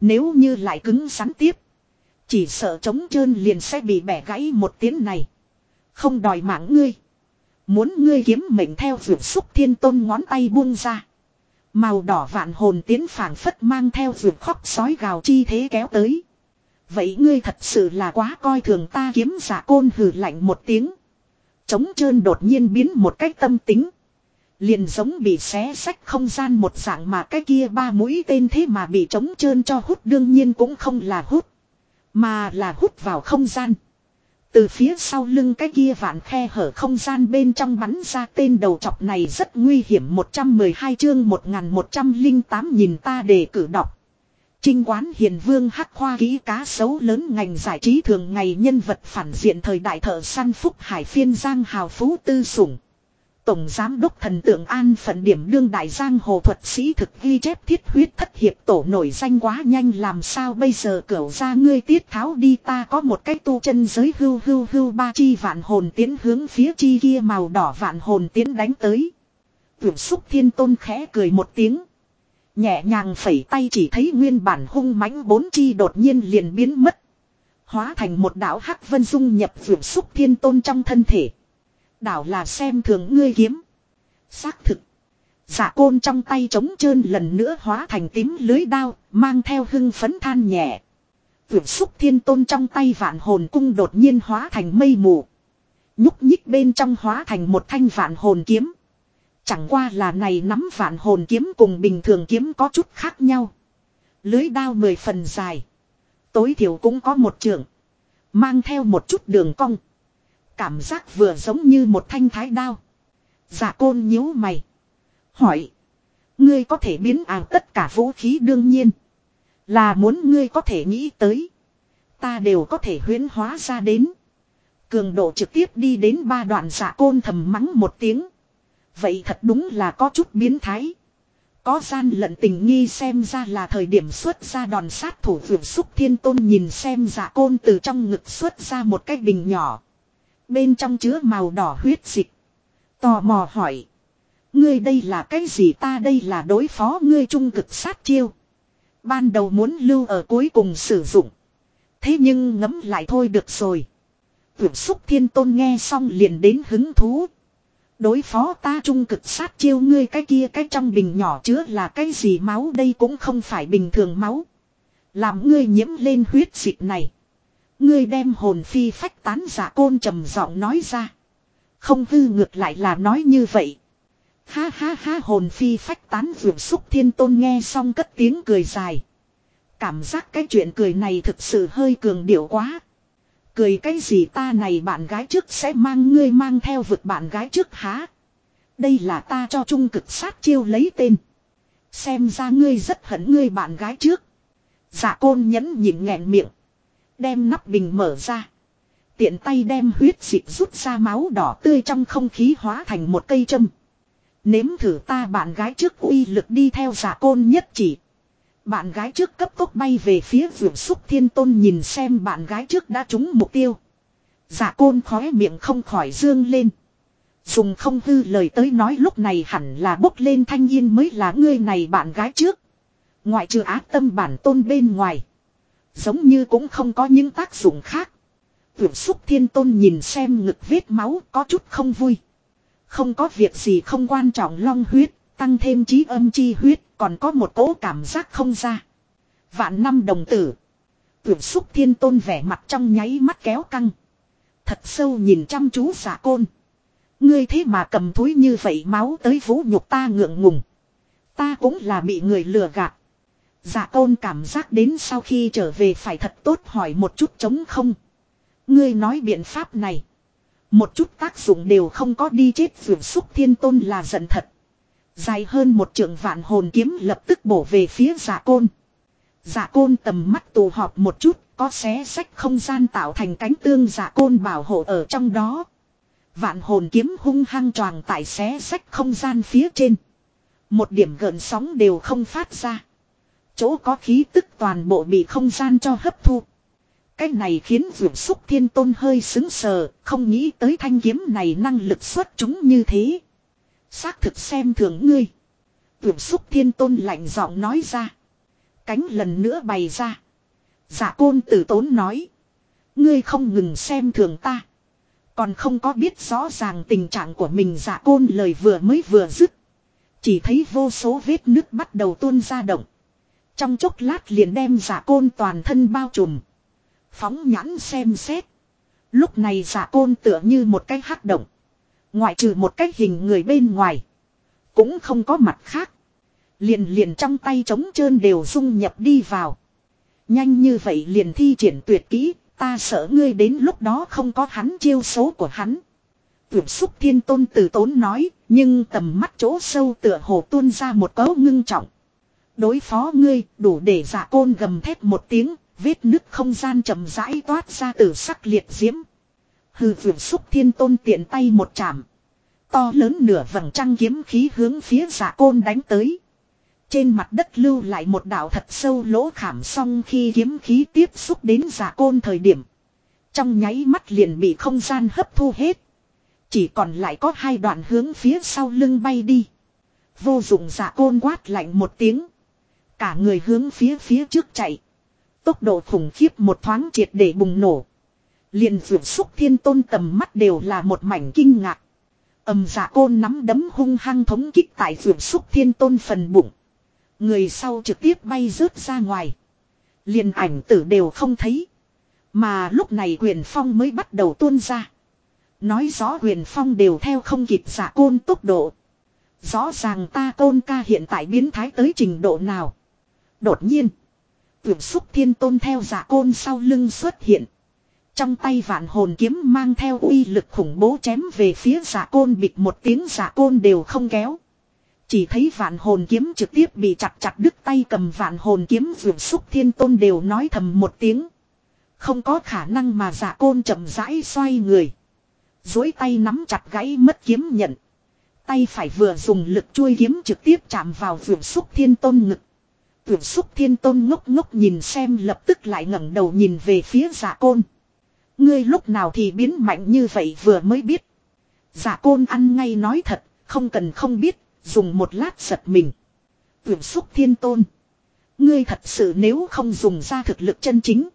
Nếu như lại cứng rắn tiếp. Chỉ sợ trống trơn liền sẽ bị bẻ gãy một tiếng này. Không đòi mạng ngươi. Muốn ngươi kiếm mệnh theo vượt xúc thiên tôn ngón tay buông ra. Màu đỏ vạn hồn tiến phản phất mang theo vượt khóc sói gào chi thế kéo tới. Vậy ngươi thật sự là quá coi thường ta kiếm giả côn hừ lạnh một tiếng. Trống trơn đột nhiên biến một cách tâm tính. Liền giống bị xé sách không gian một dạng mà cái kia ba mũi tên thế mà bị trống trơn cho hút đương nhiên cũng không là hút. Mà là hút vào không gian. Từ phía sau lưng cái kia vạn khe hở không gian bên trong bắn ra tên đầu chọc này rất nguy hiểm 112 chương 1108 nhìn ta để cử đọc. Trinh quán hiền vương hắc khoa ký cá sấu lớn ngành giải trí thường ngày nhân vật phản diện thời đại thợ săn phúc hải phiên giang hào phú tư sủng. Tổng giám đốc thần tượng an phận điểm đương đại giang hồ thuật sĩ thực ghi chép thiết huyết thất hiệp tổ nổi danh quá nhanh làm sao bây giờ cửu ra ngươi tiết tháo đi ta có một cái tu chân giới hưu hưu hưu ba chi vạn hồn tiến hướng phía chi kia màu đỏ vạn hồn tiến đánh tới. Tưởng xúc thiên tôn khẽ cười một tiếng. Nhẹ nhàng phẩy tay chỉ thấy nguyên bản hung mãnh bốn chi đột nhiên liền biến mất. Hóa thành một đảo hắc vân dung nhập vượt xúc thiên tôn trong thân thể. Đảo là xem thường ngươi kiếm. Xác thực. Giả côn trong tay trống trơn lần nữa hóa thành tím lưới đao, mang theo hưng phấn than nhẹ. Vượt xúc thiên tôn trong tay vạn hồn cung đột nhiên hóa thành mây mù. Nhúc nhích bên trong hóa thành một thanh vạn hồn kiếm. Chẳng qua là này nắm vạn hồn kiếm cùng bình thường kiếm có chút khác nhau. Lưới đao mười phần dài. Tối thiểu cũng có một trường. Mang theo một chút đường cong. Cảm giác vừa giống như một thanh thái đao. Giả côn nhíu mày. Hỏi. Ngươi có thể biến ảo tất cả vũ khí đương nhiên. Là muốn ngươi có thể nghĩ tới. Ta đều có thể huyến hóa ra đến. Cường độ trực tiếp đi đến ba đoạn giả côn thầm mắng một tiếng. Vậy thật đúng là có chút biến thái. Có gian lận tình nghi xem ra là thời điểm xuất ra đòn sát thủ vượt xúc thiên tôn nhìn xem giả côn từ trong ngực xuất ra một cái bình nhỏ. Bên trong chứa màu đỏ huyết dịch. Tò mò hỏi. Ngươi đây là cái gì ta đây là đối phó ngươi trung cực sát chiêu. Ban đầu muốn lưu ở cuối cùng sử dụng. Thế nhưng ngấm lại thôi được rồi. Vượt xúc thiên tôn nghe xong liền đến hứng thú. Đối phó ta trung cực sát chiêu ngươi cái kia cái trong bình nhỏ chứa là cái gì máu đây cũng không phải bình thường máu. Làm ngươi nhiễm lên huyết dịch này. Ngươi đem hồn phi phách tán giả côn trầm giọng nói ra. Không hư ngược lại là nói như vậy. Ha ha ha, hồn phi phách tán vượt xúc thiên tôn nghe xong cất tiếng cười dài. Cảm giác cái chuyện cười này thực sự hơi cường điệu quá. Cười cái gì ta này bạn gái trước sẽ mang ngươi mang theo vực bạn gái trước há. Đây là ta cho trung cực sát chiêu lấy tên. Xem ra ngươi rất hận ngươi bạn gái trước. Giả côn nhẫn nhịn nghẹn miệng. Đem nắp bình mở ra. Tiện tay đem huyết dịch rút ra máu đỏ tươi trong không khí hóa thành một cây châm. Nếm thử ta bạn gái trước uy lực đi theo giả côn nhất chỉ. Bạn gái trước cấp tốc bay về phía vườn xúc thiên tôn nhìn xem bạn gái trước đã trúng mục tiêu. Giả côn khóe miệng không khỏi dương lên. Dùng không hư lời tới nói lúc này hẳn là bốc lên thanh yên mới là ngươi này bạn gái trước. Ngoại trừ ác tâm bản tôn bên ngoài. Giống như cũng không có những tác dụng khác. Vượt xúc thiên tôn nhìn xem ngực vết máu có chút không vui. Không có việc gì không quan trọng long huyết, tăng thêm trí âm chi huyết, còn có một cỗ cảm giác không ra. Vạn năm đồng tử. Tuyển xúc thiên tôn vẻ mặt trong nháy mắt kéo căng. Thật sâu nhìn chăm chú giả côn. Ngươi thế mà cầm thúi như vậy máu tới vũ nhục ta ngượng ngùng. Ta cũng là bị người lừa gạt. Dạ giả tôn cảm giác đến sau khi trở về phải thật tốt hỏi một chút chống không. Ngươi nói biện pháp này. Một chút tác dụng đều không có đi chết vượt xúc thiên tôn là giận thật. Dài hơn một trượng vạn hồn kiếm lập tức bổ về phía giả côn. Giả côn tầm mắt tù họp một chút, có xé sách không gian tạo thành cánh tương giả côn bảo hộ ở trong đó. Vạn hồn kiếm hung hăng tròn tại xé sách không gian phía trên. Một điểm gợn sóng đều không phát ra. Chỗ có khí tức toàn bộ bị không gian cho hấp thu. Cái này khiến vượt xúc thiên tôn hơi xứng sờ, không nghĩ tới thanh kiếm này năng lực xuất chúng như thế. Xác thực xem thường ngươi. Vượt xúc thiên tôn lạnh giọng nói ra. Cánh lần nữa bày ra. Giả côn tử tốn nói. Ngươi không ngừng xem thường ta. Còn không có biết rõ ràng tình trạng của mình giả côn lời vừa mới vừa dứt. Chỉ thấy vô số vết nước bắt đầu tuôn ra động. Trong chốc lát liền đem giả côn toàn thân bao trùm. Phóng nhãn xem xét. Lúc này giả côn tựa như một cái hắc động. Ngoại trừ một cái hình người bên ngoài. Cũng không có mặt khác. Liền liền trong tay trống trơn đều dung nhập đi vào. Nhanh như vậy liền thi triển tuyệt kỹ, ta sợ ngươi đến lúc đó không có hắn chiêu số của hắn. tuyển xúc thiên tôn từ tốn nói, nhưng tầm mắt chỗ sâu tựa hồ tuôn ra một cấu ngưng trọng. Đối phó ngươi, đủ để giả côn gầm thét một tiếng, vết nứt không gian chậm rãi toát ra từ sắc liệt diễm. Hư vượt xúc thiên tôn tiện tay một chạm. To lớn nửa vầng trăng kiếm khí hướng phía giả côn đánh tới. Trên mặt đất lưu lại một đạo thật sâu lỗ khảm xong khi kiếm khí tiếp xúc đến giả côn thời điểm. Trong nháy mắt liền bị không gian hấp thu hết. Chỉ còn lại có hai đoạn hướng phía sau lưng bay đi. Vô dụng giả côn quát lạnh một tiếng. Cả người hướng phía phía trước chạy. Tốc độ khủng khiếp một thoáng triệt để bùng nổ. Liền vượt xúc thiên tôn tầm mắt đều là một mảnh kinh ngạc. ầm giả dạ côn nắm đấm hung hăng thống kích tại vượt xúc thiên tôn phần bụng. Người sau trực tiếp bay rớt ra ngoài. liền ảnh tử đều không thấy. Mà lúc này quyền phong mới bắt đầu tuôn ra. Nói rõ quyền phong đều theo không kịp giả côn tốc độ. Rõ ràng ta tôn ca hiện tại biến thái tới trình độ nào. Đột nhiên. Tuyển xúc thiên tôn theo giả côn sau lưng xuất hiện. Trong tay vạn hồn kiếm mang theo uy lực khủng bố chém về phía giả côn, bịt một tiếng giả côn đều không kéo. Chỉ thấy vạn hồn kiếm trực tiếp bị chặt chặt đứt tay cầm vạn hồn kiếm vượt xúc thiên tôn đều nói thầm một tiếng. Không có khả năng mà giả côn chậm rãi xoay người. Dối tay nắm chặt gãy mất kiếm nhận. Tay phải vừa dùng lực chuôi kiếm trực tiếp chạm vào vượt xúc thiên tôn ngực. Vượt xúc thiên tôn ngốc ngốc nhìn xem lập tức lại ngẩng đầu nhìn về phía giả côn. Ngươi lúc nào thì biến mạnh như vậy vừa mới biết. Giả côn ăn ngay nói thật, không cần không biết, Dùng một lát giật mình. Tuyển xúc thiên tôn. Ngươi thật sự nếu không dùng ra thực lực chân chính.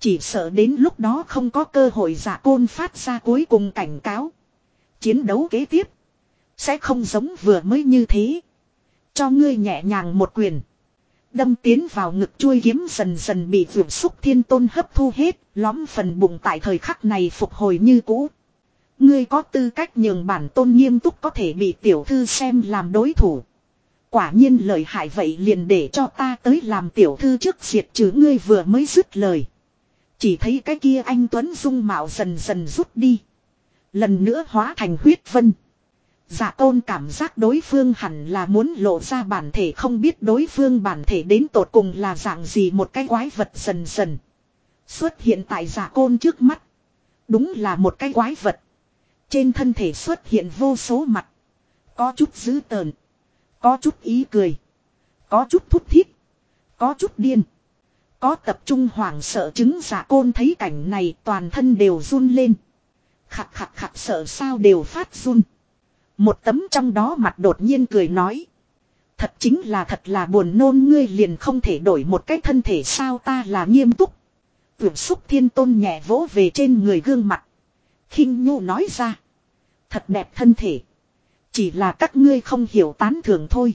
Chỉ sợ đến lúc đó không có cơ hội giả côn phát ra cuối cùng cảnh cáo. Chiến đấu kế tiếp. Sẽ không giống vừa mới như thế. Cho ngươi nhẹ nhàng một quyền. Đâm tiến vào ngực chuôi kiếm dần dần bị vượt xúc thiên tôn hấp thu hết. Lõm phần bụng tại thời khắc này phục hồi như cũ. Ngươi có tư cách nhường bản tôn nghiêm túc có thể bị tiểu thư xem làm đối thủ. Quả nhiên lời hại vậy liền để cho ta tới làm tiểu thư trước diệt trừ ngươi vừa mới dứt lời. Chỉ thấy cái kia anh Tuấn Dung mạo dần dần rút đi. Lần nữa hóa thành huyết vân. Dạ tôn cảm giác đối phương hẳn là muốn lộ ra bản thể không biết đối phương bản thể đến tột cùng là dạng gì một cái quái vật dần dần. Xuất hiện tại dạ côn trước mắt. Đúng là một cái quái vật. Trên thân thể xuất hiện vô số mặt. Có chút dữ tợn. Có chút ý cười. Có chút thút thít. Có chút điên. Có tập trung hoảng sợ chứng giả côn thấy cảnh này toàn thân đều run lên. Khặt khặt khặt sợ sao đều phát run. Một tấm trong đó mặt đột nhiên cười nói. Thật chính là thật là buồn nôn ngươi liền không thể đổi một cái thân thể sao ta là nghiêm túc. Vượt xúc thiên tôn nhẹ vỗ về trên người gương mặt khinh nhu nói ra. Thật đẹp thân thể. Chỉ là các ngươi không hiểu tán thưởng thôi.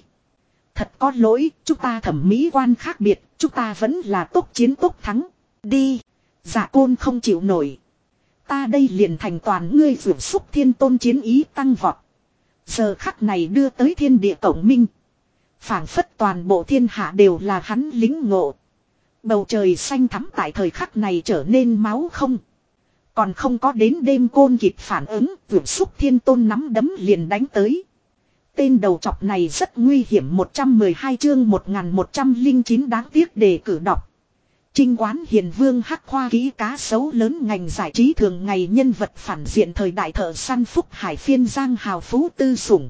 Thật có lỗi, chúng ta thẩm mỹ quan khác biệt, chúng ta vẫn là tốt chiến tốt thắng. Đi. Dạ côn không chịu nổi. Ta đây liền thành toàn ngươi vượt xúc thiên tôn chiến ý tăng vọt. Giờ khắc này đưa tới thiên địa cổng minh. phảng phất toàn bộ thiên hạ đều là hắn lính ngộ. Bầu trời xanh thắm tại thời khắc này trở nên máu không. Còn không có đến đêm côn kịp phản ứng, vượt xúc thiên tôn nắm đấm liền đánh tới. Tên đầu chọc này rất nguy hiểm 112 chương 1109 đáng tiếc để cử đọc. Trinh quán hiền vương hắc khoa ký cá sấu lớn ngành giải trí thường ngày nhân vật phản diện thời đại thợ săn phúc hải phiên giang hào phú tư sủng.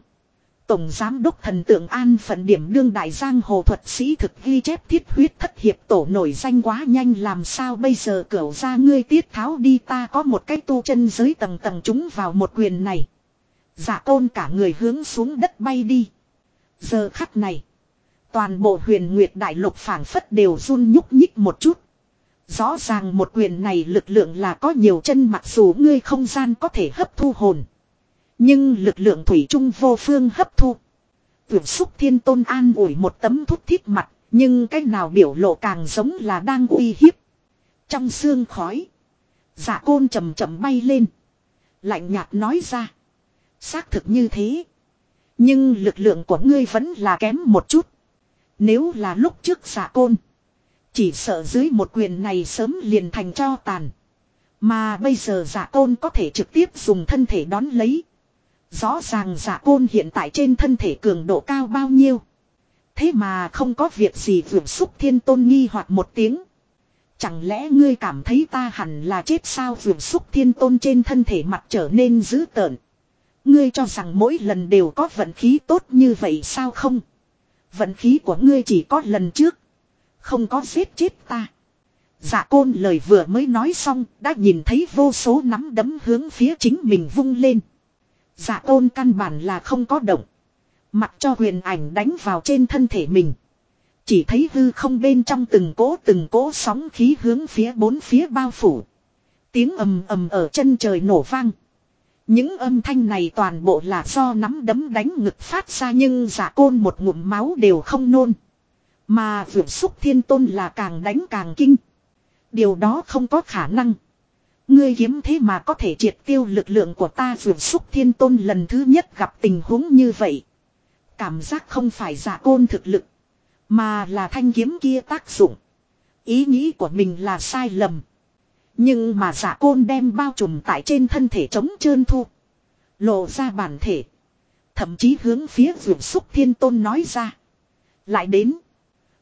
Tổng giám đốc thần tượng an phận điểm đương đại giang hồ thuật sĩ thực ghi chép thiết huyết thất hiệp tổ nổi danh quá nhanh làm sao bây giờ cửu ra ngươi tiết tháo đi ta có một cái tu chân giới tầng tầng chúng vào một quyền này. Giả tôn cả người hướng xuống đất bay đi. Giờ khắc này. Toàn bộ huyền nguyệt đại lục phảng phất đều run nhúc nhích một chút. Rõ ràng một quyền này lực lượng là có nhiều chân mặc dù ngươi không gian có thể hấp thu hồn. Nhưng lực lượng thủy trung vô phương hấp thu. Tuyển xúc thiên tôn an ủi một tấm thút thít mặt, nhưng cách nào biểu lộ càng giống là đang uy hiếp. Trong xương khói, giả côn chầm chậm bay lên. Lạnh nhạt nói ra. Xác thực như thế. Nhưng lực lượng của ngươi vẫn là kém một chút. Nếu là lúc trước giả côn. Chỉ sợ dưới một quyền này sớm liền thành cho tàn. Mà bây giờ giả côn có thể trực tiếp dùng thân thể đón lấy. Rõ ràng giả côn hiện tại trên thân thể cường độ cao bao nhiêu. Thế mà không có việc gì vượt xúc thiên tôn nghi hoặc một tiếng. Chẳng lẽ ngươi cảm thấy ta hẳn là chết sao vượt xúc thiên tôn trên thân thể mặt trở nên dữ tợn. Ngươi cho rằng mỗi lần đều có vận khí tốt như vậy sao không? Vận khí của ngươi chỉ có lần trước. Không có giết chết ta. Dạ côn lời vừa mới nói xong, đã nhìn thấy vô số nắm đấm hướng phía chính mình vung lên. Dạ côn căn bản là không có động. Mặc cho huyền ảnh đánh vào trên thân thể mình. Chỉ thấy hư không bên trong từng cỗ từng cỗ sóng khí hướng phía bốn phía bao phủ. Tiếng ầm ầm ở chân trời nổ vang. Những âm thanh này toàn bộ là do nắm đấm đánh ngực phát ra nhưng giả côn một ngụm máu đều không nôn. Mà vượt xúc thiên tôn là càng đánh càng kinh. Điều đó không có khả năng. Ngươi kiếm thế mà có thể triệt tiêu lực lượng của ta vượt xúc thiên tôn lần thứ nhất gặp tình huống như vậy. Cảm giác không phải giả côn thực lực. Mà là thanh kiếm kia tác dụng. Ý nghĩ của mình là sai lầm. Nhưng mà giả côn đem bao trùm tại trên thân thể chống trơn thu. Lộ ra bản thể. Thậm chí hướng phía vượt xúc thiên tôn nói ra. Lại đến.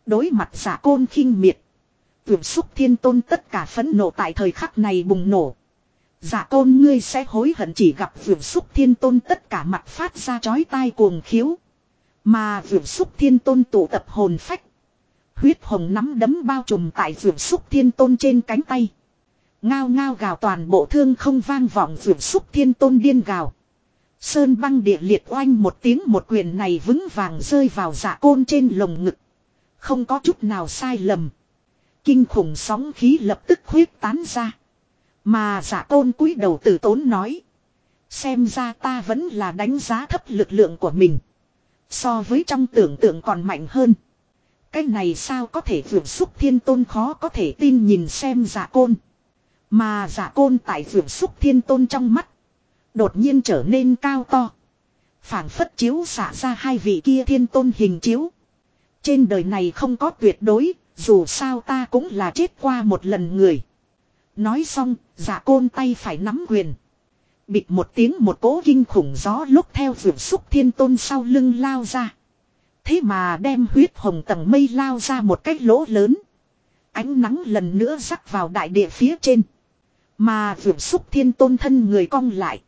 Đối mặt giả côn khinh miệt. Vượt xúc thiên tôn tất cả phẫn nộ tại thời khắc này bùng nổ. Giả côn ngươi sẽ hối hận chỉ gặp vượt xúc thiên tôn tất cả mặt phát ra chói tai cuồng khiếu. Mà vượt xúc thiên tôn tụ tập hồn phách. Huyết hồng nắm đấm bao trùm tại vượt xúc thiên tôn trên cánh tay. Ngao ngao gào toàn bộ thương không vang vọng vượt xúc thiên tôn điên gào. Sơn băng địa liệt oanh một tiếng một quyền này vững vàng rơi vào dạ côn trên lồng ngực. Không có chút nào sai lầm. Kinh khủng sóng khí lập tức huyết tán ra. Mà giả dạ côn cúi đầu tử tốn nói. Xem ra ta vẫn là đánh giá thấp lực lượng của mình. So với trong tưởng tượng còn mạnh hơn. Cái này sao có thể vượt xúc thiên tôn khó có thể tin nhìn xem giả dạ côn. Mà giả côn tại vườn xúc thiên tôn trong mắt. Đột nhiên trở nên cao to. phảng phất chiếu xả ra hai vị kia thiên tôn hình chiếu. Trên đời này không có tuyệt đối, dù sao ta cũng là chết qua một lần người. Nói xong, giả côn tay phải nắm quyền. Bịt một tiếng một cỗ kinh khủng gió lúc theo vườn xúc thiên tôn sau lưng lao ra. Thế mà đem huyết hồng tầng mây lao ra một cách lỗ lớn. Ánh nắng lần nữa rắc vào đại địa phía trên. Mà vượt xúc thiên tôn thân người cong lại.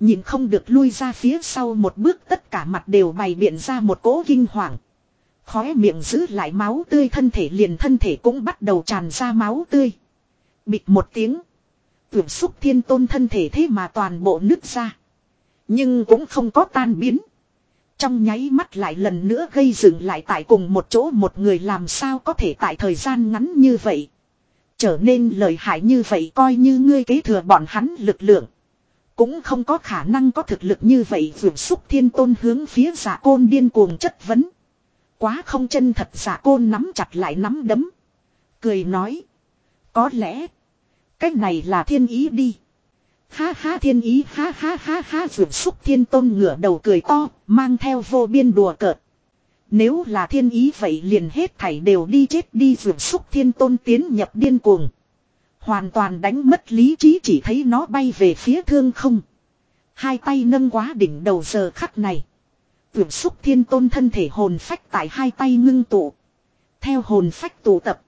Nhìn không được lui ra phía sau một bước tất cả mặt đều bày biện ra một cỗ kinh hoàng. Khóe miệng giữ lại máu tươi thân thể liền thân thể cũng bắt đầu tràn ra máu tươi. Bịt một tiếng. Vượt xúc thiên tôn thân thể thế mà toàn bộ nứt ra. Nhưng cũng không có tan biến. Trong nháy mắt lại lần nữa gây dựng lại tại cùng một chỗ một người làm sao có thể tại thời gian ngắn như vậy. Trở nên lợi hại như vậy coi như ngươi kế thừa bọn hắn lực lượng. Cũng không có khả năng có thực lực như vậy vượt xúc thiên tôn hướng phía giả côn điên cuồng chất vấn. Quá không chân thật giả côn nắm chặt lại nắm đấm. Cười nói. Có lẽ. Cách này là thiên ý đi. Ha ha thiên ý ha ha ha ha vượt xúc thiên tôn ngửa đầu cười to. Mang theo vô biên đùa cợt. Nếu là thiên ý vậy liền hết thảy đều đi chết đi vượt xúc thiên tôn tiến nhập điên cuồng. Hoàn toàn đánh mất lý trí chỉ thấy nó bay về phía thương không. Hai tay nâng quá đỉnh đầu giờ khắc này. Vượt xúc thiên tôn thân thể hồn phách tại hai tay ngưng tụ. Theo hồn phách tụ tập.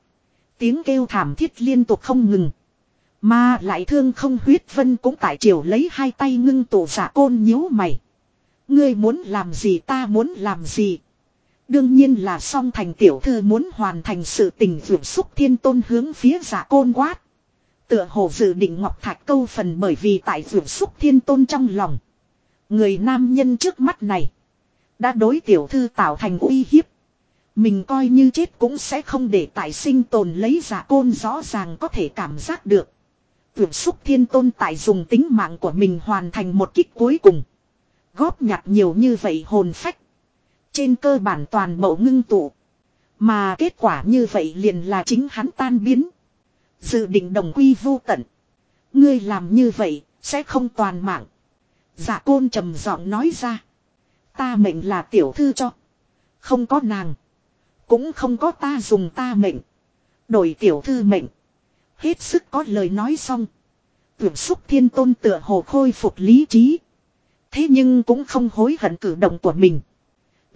Tiếng kêu thảm thiết liên tục không ngừng. Mà lại thương không huyết vân cũng tại chiều lấy hai tay ngưng tụ giả côn nhíu mày. Ngươi muốn làm gì ta muốn làm gì. Đương nhiên là song thành tiểu thư muốn hoàn thành sự tình vượt xúc thiên tôn hướng phía giả côn quát. Tựa hồ dự định ngọc thạch câu phần bởi vì tại vượt xúc thiên tôn trong lòng. Người nam nhân trước mắt này. Đã đối tiểu thư tạo thành uy hiếp. Mình coi như chết cũng sẽ không để tại sinh tồn lấy giả côn rõ ràng có thể cảm giác được. Vượt xúc thiên tôn tại dùng tính mạng của mình hoàn thành một kích cuối cùng. Góp nhặt nhiều như vậy hồn phách. Trên cơ bản toàn bộ ngưng tụ. Mà kết quả như vậy liền là chính hắn tan biến. Dự định đồng quy vô tận. Ngươi làm như vậy, sẽ không toàn mạng. Giả côn trầm giọng nói ra. Ta mệnh là tiểu thư cho. Không có nàng. Cũng không có ta dùng ta mệnh. Đổi tiểu thư mệnh. Hết sức có lời nói xong. Tuyển xúc thiên tôn tựa hồ khôi phục lý trí. Thế nhưng cũng không hối hận cử động của mình.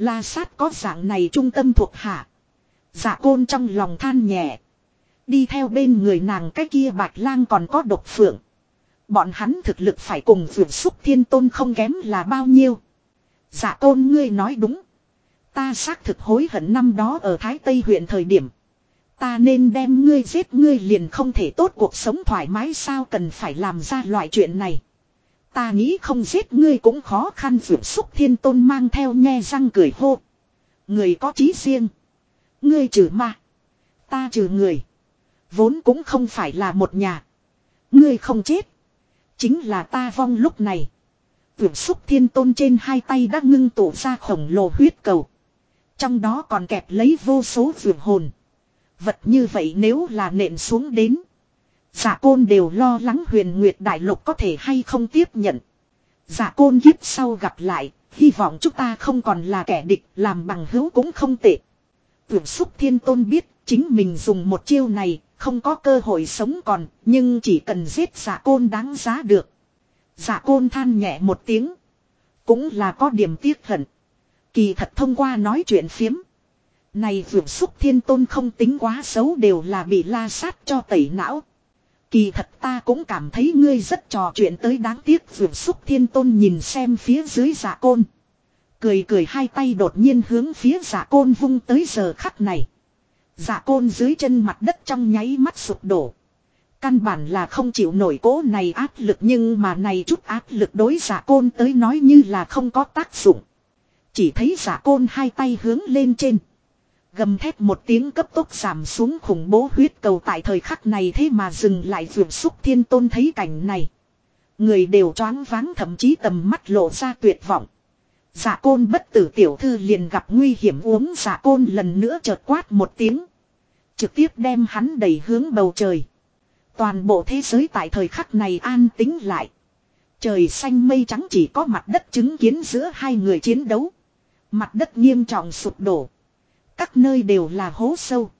La sát có dạng này trung tâm thuộc hạ. Dạ côn trong lòng than nhẹ. Đi theo bên người nàng cái kia bạch lang còn có độc phượng. Bọn hắn thực lực phải cùng vượt xúc thiên tôn không kém là bao nhiêu. Dạ tôn ngươi nói đúng. Ta xác thực hối hận năm đó ở Thái Tây huyện thời điểm. Ta nên đem ngươi giết ngươi liền không thể tốt cuộc sống thoải mái sao cần phải làm ra loại chuyện này. Ta nghĩ không giết ngươi cũng khó khăn vượt xúc thiên tôn mang theo nghe răng cười hô. Người có trí riêng. Ngươi trừ ma. Ta trừ người. Vốn cũng không phải là một nhà. Ngươi không chết. Chính là ta vong lúc này. Vượt xúc thiên tôn trên hai tay đã ngưng tụ ra khổng lồ huyết cầu. Trong đó còn kẹp lấy vô số vượt hồn. Vật như vậy nếu là nện xuống đến. Giả côn đều lo lắng huyền nguyệt đại lục có thể hay không tiếp nhận. Giả côn kiếp sau gặp lại, hy vọng chúng ta không còn là kẻ địch, làm bằng hữu cũng không tệ. Tưởng xúc thiên tôn biết, chính mình dùng một chiêu này, không có cơ hội sống còn, nhưng chỉ cần giết giả côn đáng giá được. Giả côn than nhẹ một tiếng. Cũng là có điểm tiếc hận. Kỳ thật thông qua nói chuyện phiếm. Này vượt xúc thiên tôn không tính quá xấu đều là bị la sát cho tẩy não. Kỳ thật ta cũng cảm thấy ngươi rất trò chuyện tới đáng tiếc vượt xúc thiên tôn nhìn xem phía dưới giả côn. Cười cười hai tay đột nhiên hướng phía giả côn vung tới giờ khắc này. Giả côn dưới chân mặt đất trong nháy mắt sụp đổ. Căn bản là không chịu nổi cố này áp lực nhưng mà này chút áp lực đối giả côn tới nói như là không có tác dụng. Chỉ thấy giả côn hai tay hướng lên trên. Gầm thép một tiếng cấp tốc giảm xuống khủng bố huyết cầu tại thời khắc này thế mà dừng lại vượt xúc thiên tôn thấy cảnh này. Người đều choáng váng thậm chí tầm mắt lộ ra tuyệt vọng. Giả côn bất tử tiểu thư liền gặp nguy hiểm uống giả côn lần nữa chợt quát một tiếng. Trực tiếp đem hắn đẩy hướng bầu trời. Toàn bộ thế giới tại thời khắc này an tính lại. Trời xanh mây trắng chỉ có mặt đất chứng kiến giữa hai người chiến đấu. Mặt đất nghiêm trọng sụp đổ. Các nơi đều là hố sâu.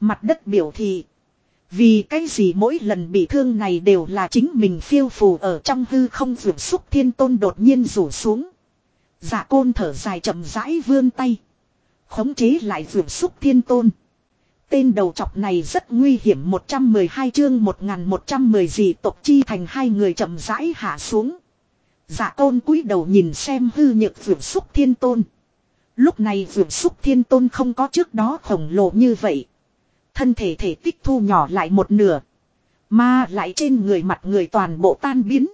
Mặt đất biểu thị. Vì cái gì mỗi lần bị thương này đều là chính mình phiêu phù ở trong hư không vượt xúc thiên tôn đột nhiên rủ xuống. giả côn thở dài chậm rãi vươn tay. Khống chế lại vượt xúc thiên tôn. Tên đầu chọc này rất nguy hiểm 112 chương 1110 gì tộc chi thành hai người chậm rãi hạ xuống. Dạ giả tôn cúi đầu nhìn xem hư nhược vượt xúc thiên tôn. Lúc này vượt xúc thiên tôn không có trước đó khổng lồ như vậy. Thân thể thể tích thu nhỏ lại một nửa. Mà lại trên người mặt người toàn bộ tan biến.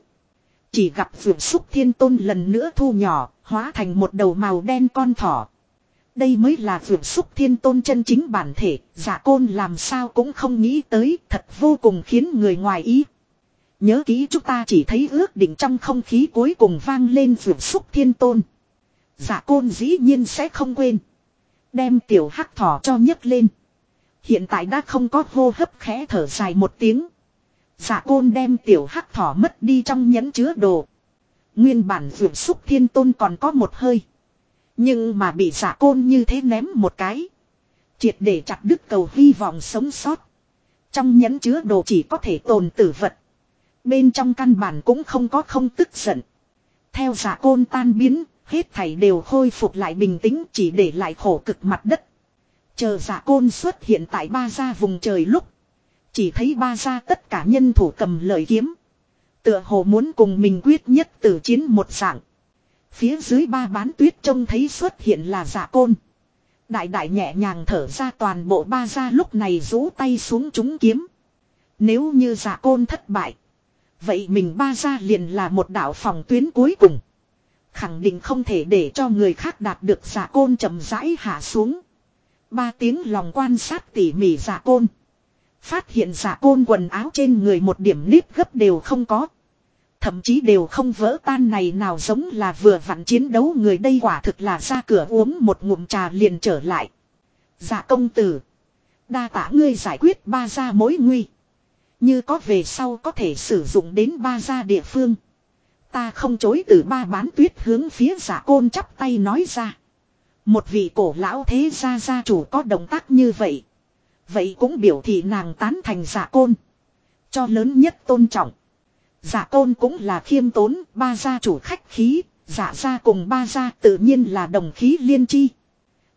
Chỉ gặp vượt xúc thiên tôn lần nữa thu nhỏ, hóa thành một đầu màu đen con thỏ. Đây mới là vượt xúc thiên tôn chân chính bản thể, giả côn làm sao cũng không nghĩ tới, thật vô cùng khiến người ngoài ý. Nhớ kỹ chúng ta chỉ thấy ước định trong không khí cuối cùng vang lên vượt xúc thiên tôn. Giả côn dĩ nhiên sẽ không quên. Đem tiểu hắc thỏ cho nhấc lên. Hiện tại đã không có hô hấp khẽ thở dài một tiếng. Giả côn đem tiểu hắc thỏ mất đi trong nhẫn chứa đồ. Nguyên bản vượt xúc thiên tôn còn có một hơi. Nhưng mà bị giả côn như thế ném một cái. Triệt để chặt đứt cầu hy vọng sống sót. Trong nhẫn chứa đồ chỉ có thể tồn tử vật. Bên trong căn bản cũng không có không tức giận. Theo giả côn tan biến, hết thảy đều khôi phục lại bình tĩnh, chỉ để lại khổ cực mặt đất. Chờ giả côn xuất hiện tại ba gia vùng trời lúc. Chỉ thấy ba gia tất cả nhân thủ cầm lợi kiếm. Tựa hồ muốn cùng mình quyết nhất tử chiến một dạng. Phía dưới ba bán tuyết trông thấy xuất hiện là giả côn. Đại đại nhẹ nhàng thở ra toàn bộ ba gia lúc này rũ tay xuống trúng kiếm. Nếu như giả côn thất bại. Vậy mình ba gia liền là một đạo phòng tuyến cuối cùng. Khẳng định không thể để cho người khác đạt được giả côn chậm rãi hạ xuống. Ba tiếng lòng quan sát tỉ mỉ giả côn. Phát hiện giả côn quần áo trên người một điểm nếp gấp đều không có. Thậm chí đều không vỡ tan này nào giống là vừa vặn chiến đấu người đây quả thực là ra cửa uống một ngụm trà liền trở lại. Giả công tử. Đa tả ngươi giải quyết ba gia mối nguy. Như có về sau có thể sử dụng đến ba gia địa phương. Ta không chối từ ba bán tuyết hướng phía giả côn chắp tay nói ra. Một vị cổ lão thế gia gia chủ có động tác như vậy. Vậy cũng biểu thị nàng tán thành giả côn. Cho lớn nhất tôn trọng. Giả côn cũng là khiêm tốn, ba gia chủ khách khí, giả gia cùng ba gia tự nhiên là đồng khí liên chi.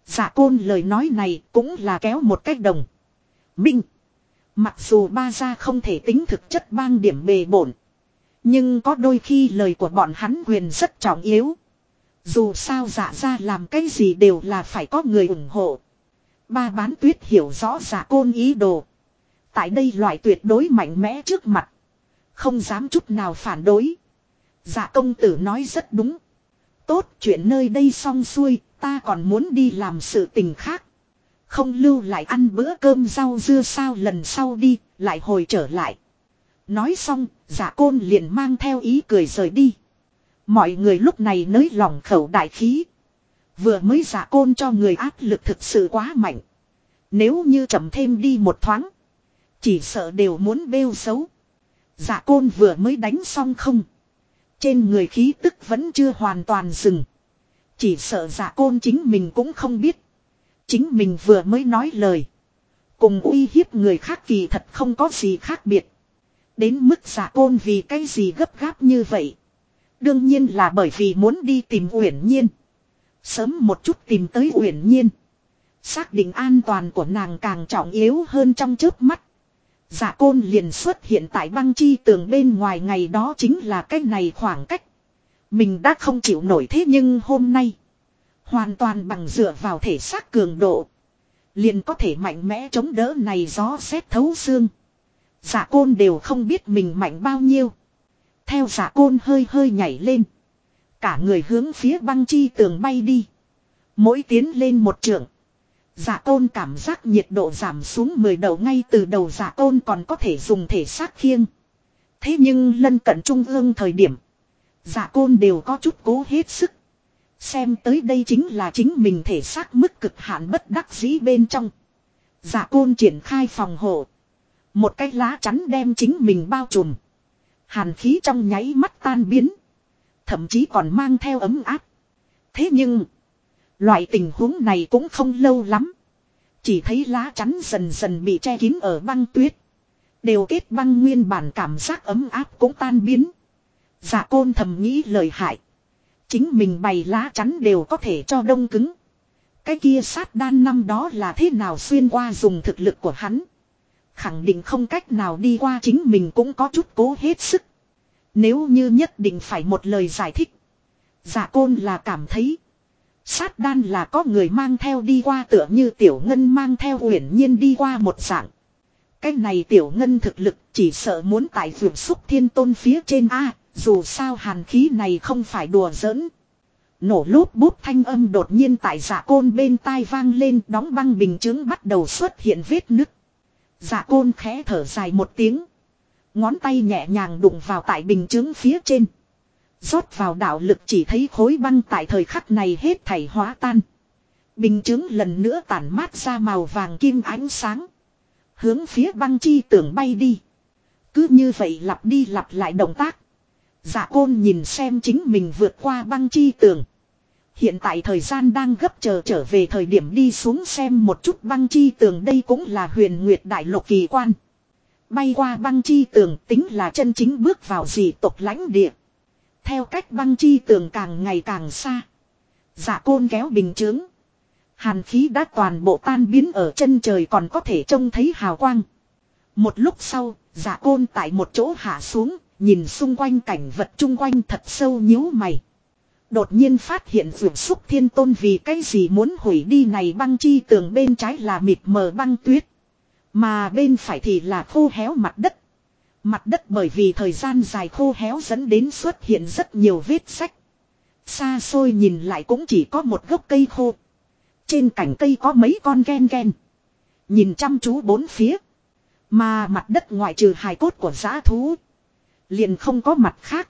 Giả côn lời nói này cũng là kéo một cách đồng. Minh. Mặc dù ba gia không thể tính thực chất bang điểm bề bổn. Nhưng có đôi khi lời của bọn hắn quyền rất trọng yếu. Dù sao giả ra làm cái gì đều là phải có người ủng hộ. Ba bán tuyết hiểu rõ giả côn ý đồ. Tại đây loại tuyệt đối mạnh mẽ trước mặt. Không dám chút nào phản đối. Dạ công tử nói rất đúng. Tốt chuyện nơi đây xong xuôi, ta còn muốn đi làm sự tình khác. Không lưu lại ăn bữa cơm rau dưa sao lần sau đi, lại hồi trở lại. Nói xong, giả côn liền mang theo ý cười rời đi. Mọi người lúc này nới lòng khẩu đại khí. Vừa mới giả côn cho người áp lực thực sự quá mạnh. Nếu như chậm thêm đi một thoáng. Chỉ sợ đều muốn bêu xấu. Giả côn vừa mới đánh xong không. Trên người khí tức vẫn chưa hoàn toàn dừng. Chỉ sợ giả côn chính mình cũng không biết. Chính mình vừa mới nói lời. Cùng uy hiếp người khác kỳ thật không có gì khác biệt. Đến mức giả côn vì cái gì gấp gáp như vậy. Đương nhiên là bởi vì muốn đi tìm Uyển Nhiên. Sớm một chút tìm tới Uyển Nhiên. Xác định an toàn của nàng càng trọng yếu hơn trong chớp mắt. Giả côn liền xuất hiện tại băng chi tường bên ngoài ngày đó chính là cách này khoảng cách. Mình đã không chịu nổi thế nhưng hôm nay. Hoàn toàn bằng dựa vào thể xác cường độ. Liền có thể mạnh mẽ chống đỡ này gió xét thấu xương. Giả côn đều không biết mình mạnh bao nhiêu. Theo giả côn hơi hơi nhảy lên. Cả người hướng phía băng chi tường bay đi. Mỗi tiến lên một trượng. Giả côn cảm giác nhiệt độ giảm xuống 10 đầu ngay từ đầu giả côn còn có thể dùng thể xác khiêng. Thế nhưng lân cận trung ương thời điểm. Giả côn đều có chút cố hết sức. Xem tới đây chính là chính mình thể xác mức cực hạn bất đắc dĩ bên trong. Giả côn triển khai phòng hộ. Một cái lá chắn đem chính mình bao trùm. Hàn khí trong nháy mắt tan biến. Thậm chí còn mang theo ấm áp. Thế nhưng. Loại tình huống này cũng không lâu lắm. Chỉ thấy lá chắn dần dần bị che kín ở băng tuyết. Đều kết băng nguyên bản cảm giác ấm áp cũng tan biến. giả côn thầm nghĩ lời hại. Chính mình bày lá chắn đều có thể cho đông cứng. Cái kia sát đan năm đó là thế nào xuyên qua dùng thực lực của hắn. Khẳng định không cách nào đi qua chính mình cũng có chút cố hết sức. Nếu như nhất định phải một lời giải thích. Giả côn là cảm thấy. Sát đan là có người mang theo đi qua tựa như tiểu ngân mang theo uyển nhiên đi qua một dạng. Cái này tiểu ngân thực lực chỉ sợ muốn tại vườn xúc thiên tôn phía trên A, dù sao hàn khí này không phải đùa giỡn. Nổ lốp bút thanh âm đột nhiên tại giả côn bên tai vang lên đóng băng bình chứng bắt đầu xuất hiện vết nứt dạ côn khẽ thở dài một tiếng. Ngón tay nhẹ nhàng đụng vào tại bình chứng phía trên. rót vào đạo lực chỉ thấy khối băng tại thời khắc này hết thảy hóa tan. Bình chứng lần nữa tản mát ra màu vàng kim ánh sáng. Hướng phía băng chi tường bay đi. Cứ như vậy lặp đi lặp lại động tác. Dạ côn nhìn xem chính mình vượt qua băng chi tường. Hiện tại thời gian đang gấp chờ trở về thời điểm đi xuống xem một chút băng chi tường đây cũng là huyền nguyệt đại lục kỳ quan. Bay qua băng chi tường tính là chân chính bước vào dị tộc lãnh địa. Theo cách băng chi tường càng ngày càng xa. Dạ côn kéo bình chướng. Hàn khí đã toàn bộ tan biến ở chân trời còn có thể trông thấy hào quang. Một lúc sau, dạ côn tại một chỗ hạ xuống, nhìn xung quanh cảnh vật chung quanh thật sâu nhíu mày. Đột nhiên phát hiện vượt xúc thiên tôn vì cái gì muốn hủy đi này băng chi tường bên trái là mịt mờ băng tuyết. Mà bên phải thì là khô héo mặt đất. Mặt đất bởi vì thời gian dài khô héo dẫn đến xuất hiện rất nhiều vết sách. Xa xôi nhìn lại cũng chỉ có một gốc cây khô. Trên cành cây có mấy con ghen ghen. Nhìn chăm chú bốn phía. Mà mặt đất ngoại trừ hài cốt của giã thú. Liền không có mặt khác.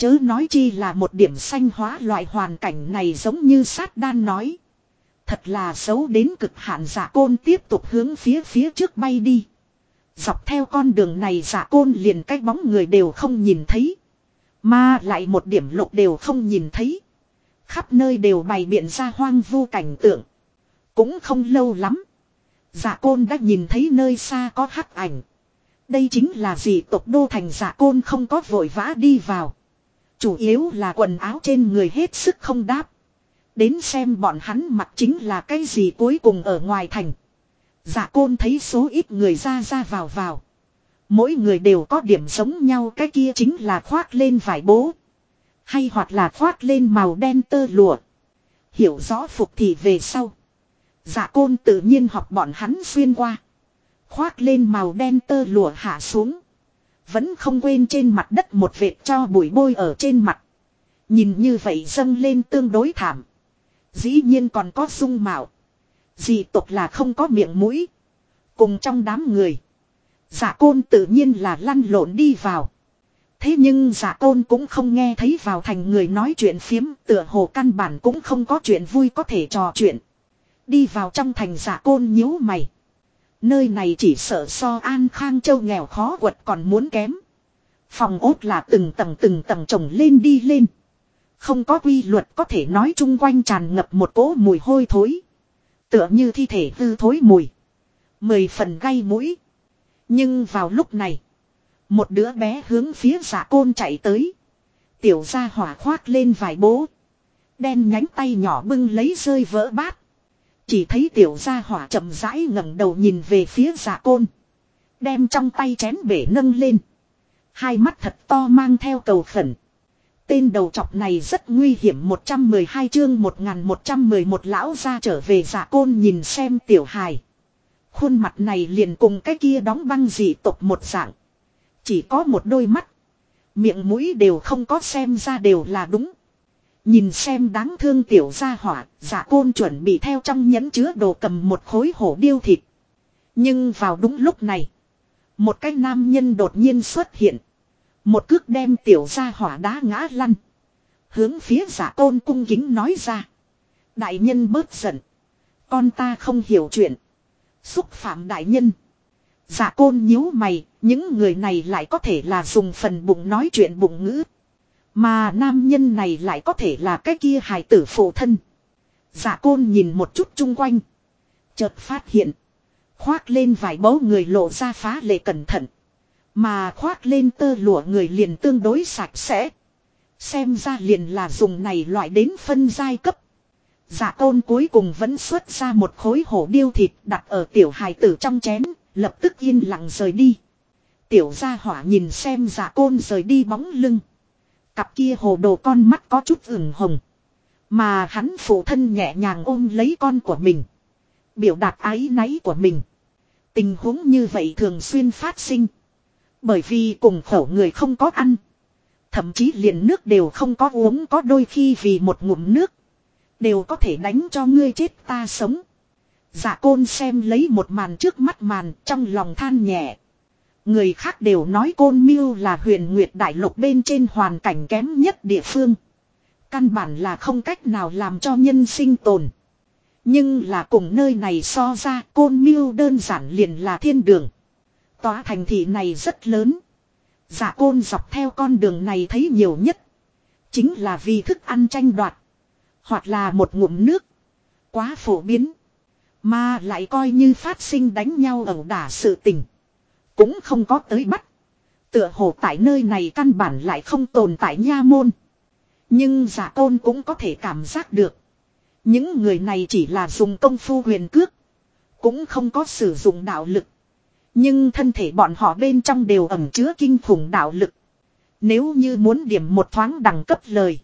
Chớ nói chi là một điểm xanh hóa loại hoàn cảnh này giống như sát đan nói. Thật là xấu đến cực hạn giả côn tiếp tục hướng phía phía trước bay đi. Dọc theo con đường này giả côn liền cái bóng người đều không nhìn thấy. Mà lại một điểm lục đều không nhìn thấy. Khắp nơi đều bày biện ra hoang vu cảnh tượng. Cũng không lâu lắm. Giả côn đã nhìn thấy nơi xa có hắc ảnh. Đây chính là gì tộc đô thành giả côn không có vội vã đi vào. Chủ yếu là quần áo trên người hết sức không đáp. Đến xem bọn hắn mặc chính là cái gì cuối cùng ở ngoài thành. Dạ côn thấy số ít người ra ra vào vào. Mỗi người đều có điểm giống nhau, cái kia chính là khoác lên vải bố. Hay hoặc là khoác lên màu đen tơ lụa. Hiểu rõ phục thì về sau. Dạ côn tự nhiên học bọn hắn xuyên qua. Khoác lên màu đen tơ lụa hạ xuống. Vẫn không quên trên mặt đất một vệt cho bụi bôi ở trên mặt. Nhìn như vậy dâng lên tương đối thảm. Dĩ nhiên còn có sung mạo. Dị tục là không có miệng mũi. Cùng trong đám người. Giả côn tự nhiên là lăn lộn đi vào. Thế nhưng giả côn cũng không nghe thấy vào thành người nói chuyện phiếm, tựa hồ căn bản cũng không có chuyện vui có thể trò chuyện. Đi vào trong thành giả côn nhíu mày. Nơi này chỉ sợ so an khang châu nghèo khó quật còn muốn kém. Phòng ốt là từng tầng từng tầng trồng lên đi lên. Không có quy luật có thể nói chung quanh tràn ngập một cỗ mùi hôi thối. Tựa như thi thể hư thối mùi. Mười phần gây mũi. Nhưng vào lúc này. Một đứa bé hướng phía giả côn chạy tới. Tiểu gia hỏa khoác lên vài bố. Đen nhánh tay nhỏ bưng lấy rơi vỡ bát. Chỉ thấy tiểu gia hỏa chậm rãi ngẩng đầu nhìn về phía giả côn. Đem trong tay chén bể nâng lên. Hai mắt thật to mang theo cầu khẩn. Tên đầu trọc này rất nguy hiểm 112 chương 1111 lão ra trở về giả côn nhìn xem tiểu hài. Khuôn mặt này liền cùng cái kia đóng băng dị tộc một dạng. Chỉ có một đôi mắt. Miệng mũi đều không có xem ra đều là đúng. Nhìn xem đáng thương tiểu gia hỏa, giả côn chuẩn bị theo trong nhẫn chứa đồ cầm một khối hổ điêu thịt. Nhưng vào đúng lúc này, một cái nam nhân đột nhiên xuất hiện. Một cước đem tiểu gia hỏa đá ngã lăn. Hướng phía giả côn cung kính nói ra. Đại nhân bớt giận. Con ta không hiểu chuyện. Xúc phạm đại nhân. Giả côn nhíu mày, những người này lại có thể là dùng phần bụng nói chuyện bụng ngữ. Mà nam nhân này lại có thể là cái kia hài tử phụ thân. Giả côn nhìn một chút chung quanh. Chợt phát hiện. Khoác lên vài bấu người lộ ra phá lệ cẩn thận. Mà khoác lên tơ lụa người liền tương đối sạch sẽ. Xem ra liền là dùng này loại đến phân giai cấp. Dạ giả tôn cuối cùng vẫn xuất ra một khối hổ điêu thịt đặt ở tiểu hài tử trong chén, lập tức yên lặng rời đi. Tiểu gia hỏa nhìn xem giả côn rời đi bóng lưng. Cặp kia hồ đồ con mắt có chút ửng hồng. Mà hắn phụ thân nhẹ nhàng ôm lấy con của mình. Biểu đạt ái náy của mình. Tình huống như vậy thường xuyên phát sinh. Bởi vì cùng khẩu người không có ăn. Thậm chí liền nước đều không có uống có đôi khi vì một ngụm nước. Đều có thể đánh cho ngươi chết ta sống. Dạ côn xem lấy một màn trước mắt màn trong lòng than nhẹ. Người khác đều nói côn miêu là huyền nguyệt đại lục bên trên hoàn cảnh kém nhất địa phương. Căn bản là không cách nào làm cho nhân sinh tồn. Nhưng là cùng nơi này so ra, côn miêu đơn giản liền là thiên đường. Tòa thành thị này rất lớn. Giả côn dọc theo con đường này thấy nhiều nhất. Chính là vì thức ăn tranh đoạt. Hoặc là một ngụm nước. Quá phổ biến. Mà lại coi như phát sinh đánh nhau ẩu đả sự tình. Cũng không có tới bắt. Tựa hồ tại nơi này căn bản lại không tồn tại nha môn. Nhưng giả tôn cũng có thể cảm giác được. Những người này chỉ là dùng công phu huyền cước. Cũng không có sử dụng đạo lực. Nhưng thân thể bọn họ bên trong đều ẩm chứa kinh khủng đạo lực. Nếu như muốn điểm một thoáng đẳng cấp lời.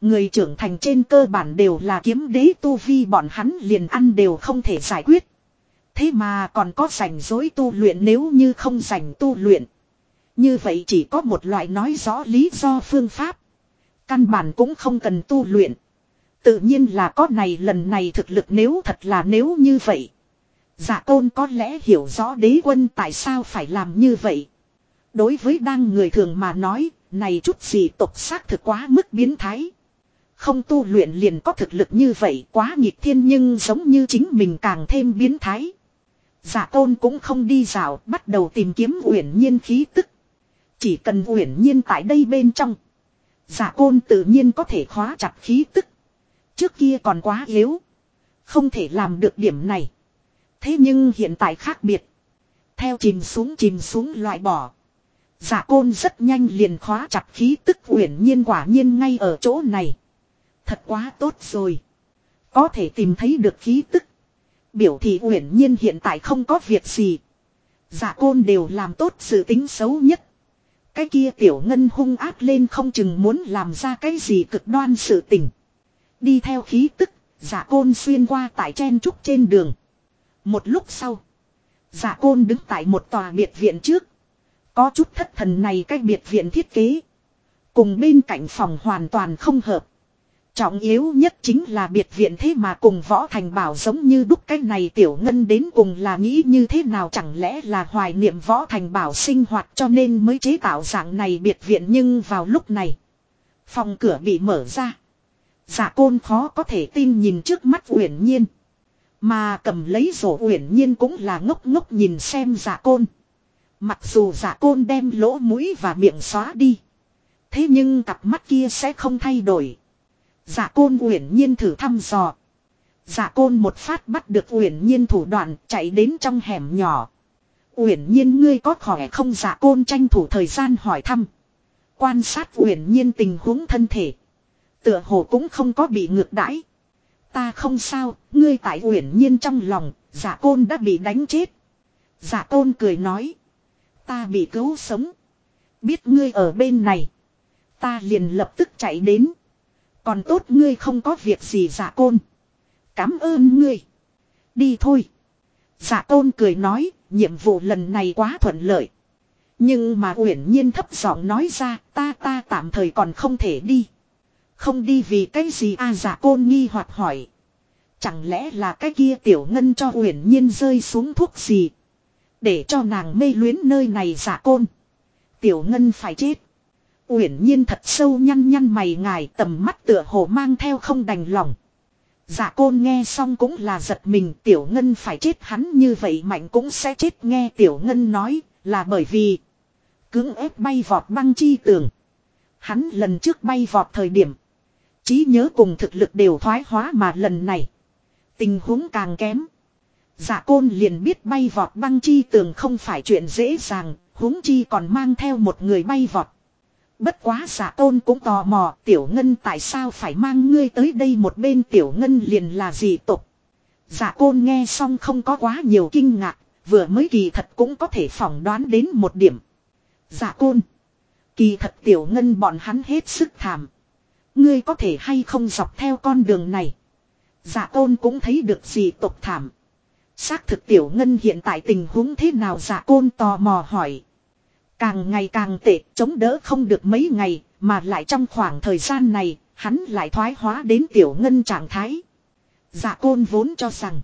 Người trưởng thành trên cơ bản đều là kiếm đế tu vi bọn hắn liền ăn đều không thể giải quyết. Thế mà còn có rảnh rối tu luyện nếu như không rảnh tu luyện. Như vậy chỉ có một loại nói rõ lý do phương pháp. Căn bản cũng không cần tu luyện. Tự nhiên là có này lần này thực lực nếu thật là nếu như vậy. Giả tôn có lẽ hiểu rõ đế quân tại sao phải làm như vậy. Đối với đang người thường mà nói, này chút gì tục xác thực quá mức biến thái. Không tu luyện liền có thực lực như vậy quá nghịch thiên nhưng giống như chính mình càng thêm biến thái. Giả tôn cũng không đi dạo, bắt đầu tìm kiếm uyển nhiên khí tức. Chỉ cần uyển nhiên tại đây bên trong. Dạ Giả côn tự nhiên có thể khóa chặt khí tức. Trước kia còn quá yếu. Không thể làm được điểm này. Thế nhưng hiện tại khác biệt. Theo chìm xuống chìm xuống loại bỏ. Dạ Giả côn rất nhanh liền khóa chặt khí tức uyển nhiên quả nhiên ngay ở chỗ này. Thật quá tốt rồi. Có thể tìm thấy được khí tức. Biểu thị uyển nhiên hiện tại không có việc gì. Giả côn đều làm tốt sự tính xấu nhất. Cái kia tiểu ngân hung ác lên không chừng muốn làm ra cái gì cực đoan sự tình. Đi theo khí tức, giả côn xuyên qua tại chen trúc trên đường. Một lúc sau, giả côn đứng tại một tòa biệt viện trước. Có chút thất thần này cái biệt viện thiết kế. Cùng bên cạnh phòng hoàn toàn không hợp. Trọng yếu nhất chính là biệt viện thế mà cùng võ thành bảo giống như đúc cái này tiểu ngân đến cùng là nghĩ như thế nào chẳng lẽ là hoài niệm võ thành bảo sinh hoạt cho nên mới chế tạo dạng này biệt viện nhưng vào lúc này. Phòng cửa bị mở ra. Giả côn khó có thể tin nhìn trước mắt uyển nhiên. Mà cầm lấy rổ uyển nhiên cũng là ngốc ngốc nhìn xem giả côn. Mặc dù giả côn đem lỗ mũi và miệng xóa đi. Thế nhưng cặp mắt kia sẽ không thay đổi. Dạ côn uyển nhiên thử thăm dò. Dạ côn một phát bắt được uyển nhiên thủ đoạn chạy đến trong hẻm nhỏ. Uyển nhiên ngươi có khỏe không dạ côn tranh thủ thời gian hỏi thăm. Quan sát uyển nhiên tình huống thân thể. Tựa hồ cũng không có bị ngược đãi. Ta không sao, ngươi tại uyển nhiên trong lòng, giả côn đã bị đánh chết. Giả côn cười nói. Ta bị cứu sống. Biết ngươi ở bên này. Ta liền lập tức chạy đến. Còn tốt ngươi không có việc gì giả côn. Cảm ơn ngươi. Đi thôi. Giả tôn cười nói, nhiệm vụ lần này quá thuận lợi. Nhưng mà uyển nhiên thấp giọng nói ra, ta ta tạm thời còn không thể đi. Không đi vì cái gì a à, giả côn nghi hoặc hỏi. Chẳng lẽ là cái kia tiểu ngân cho uyển nhiên rơi xuống thuốc gì. Để cho nàng mê luyến nơi này giả côn. Tiểu ngân phải chết. Uyển nhiên thật sâu nhăn nhăn mày ngài tầm mắt tựa hồ mang theo không đành lòng. Dạ côn nghe xong cũng là giật mình tiểu ngân phải chết hắn như vậy mạnh cũng sẽ chết nghe tiểu ngân nói là bởi vì cưỡng ép bay vọt băng chi tường. Hắn lần trước bay vọt thời điểm trí nhớ cùng thực lực đều thoái hóa mà lần này tình huống càng kém. Dạ côn liền biết bay vọt băng chi tường không phải chuyện dễ dàng, huống chi còn mang theo một người bay vọt. Bất quá giả tôn cũng tò mò tiểu ngân tại sao phải mang ngươi tới đây một bên tiểu ngân liền là gì tục. Giả côn nghe xong không có quá nhiều kinh ngạc, vừa mới kỳ thật cũng có thể phỏng đoán đến một điểm. Giả côn. Kỳ thật tiểu ngân bọn hắn hết sức thảm. Ngươi có thể hay không dọc theo con đường này. Giả tôn cũng thấy được gì tục thảm. Xác thực tiểu ngân hiện tại tình huống thế nào giả côn tò mò hỏi. Càng ngày càng tệ, chống đỡ không được mấy ngày, mà lại trong khoảng thời gian này, hắn lại thoái hóa đến tiểu ngân trạng thái. Dạ côn vốn cho rằng,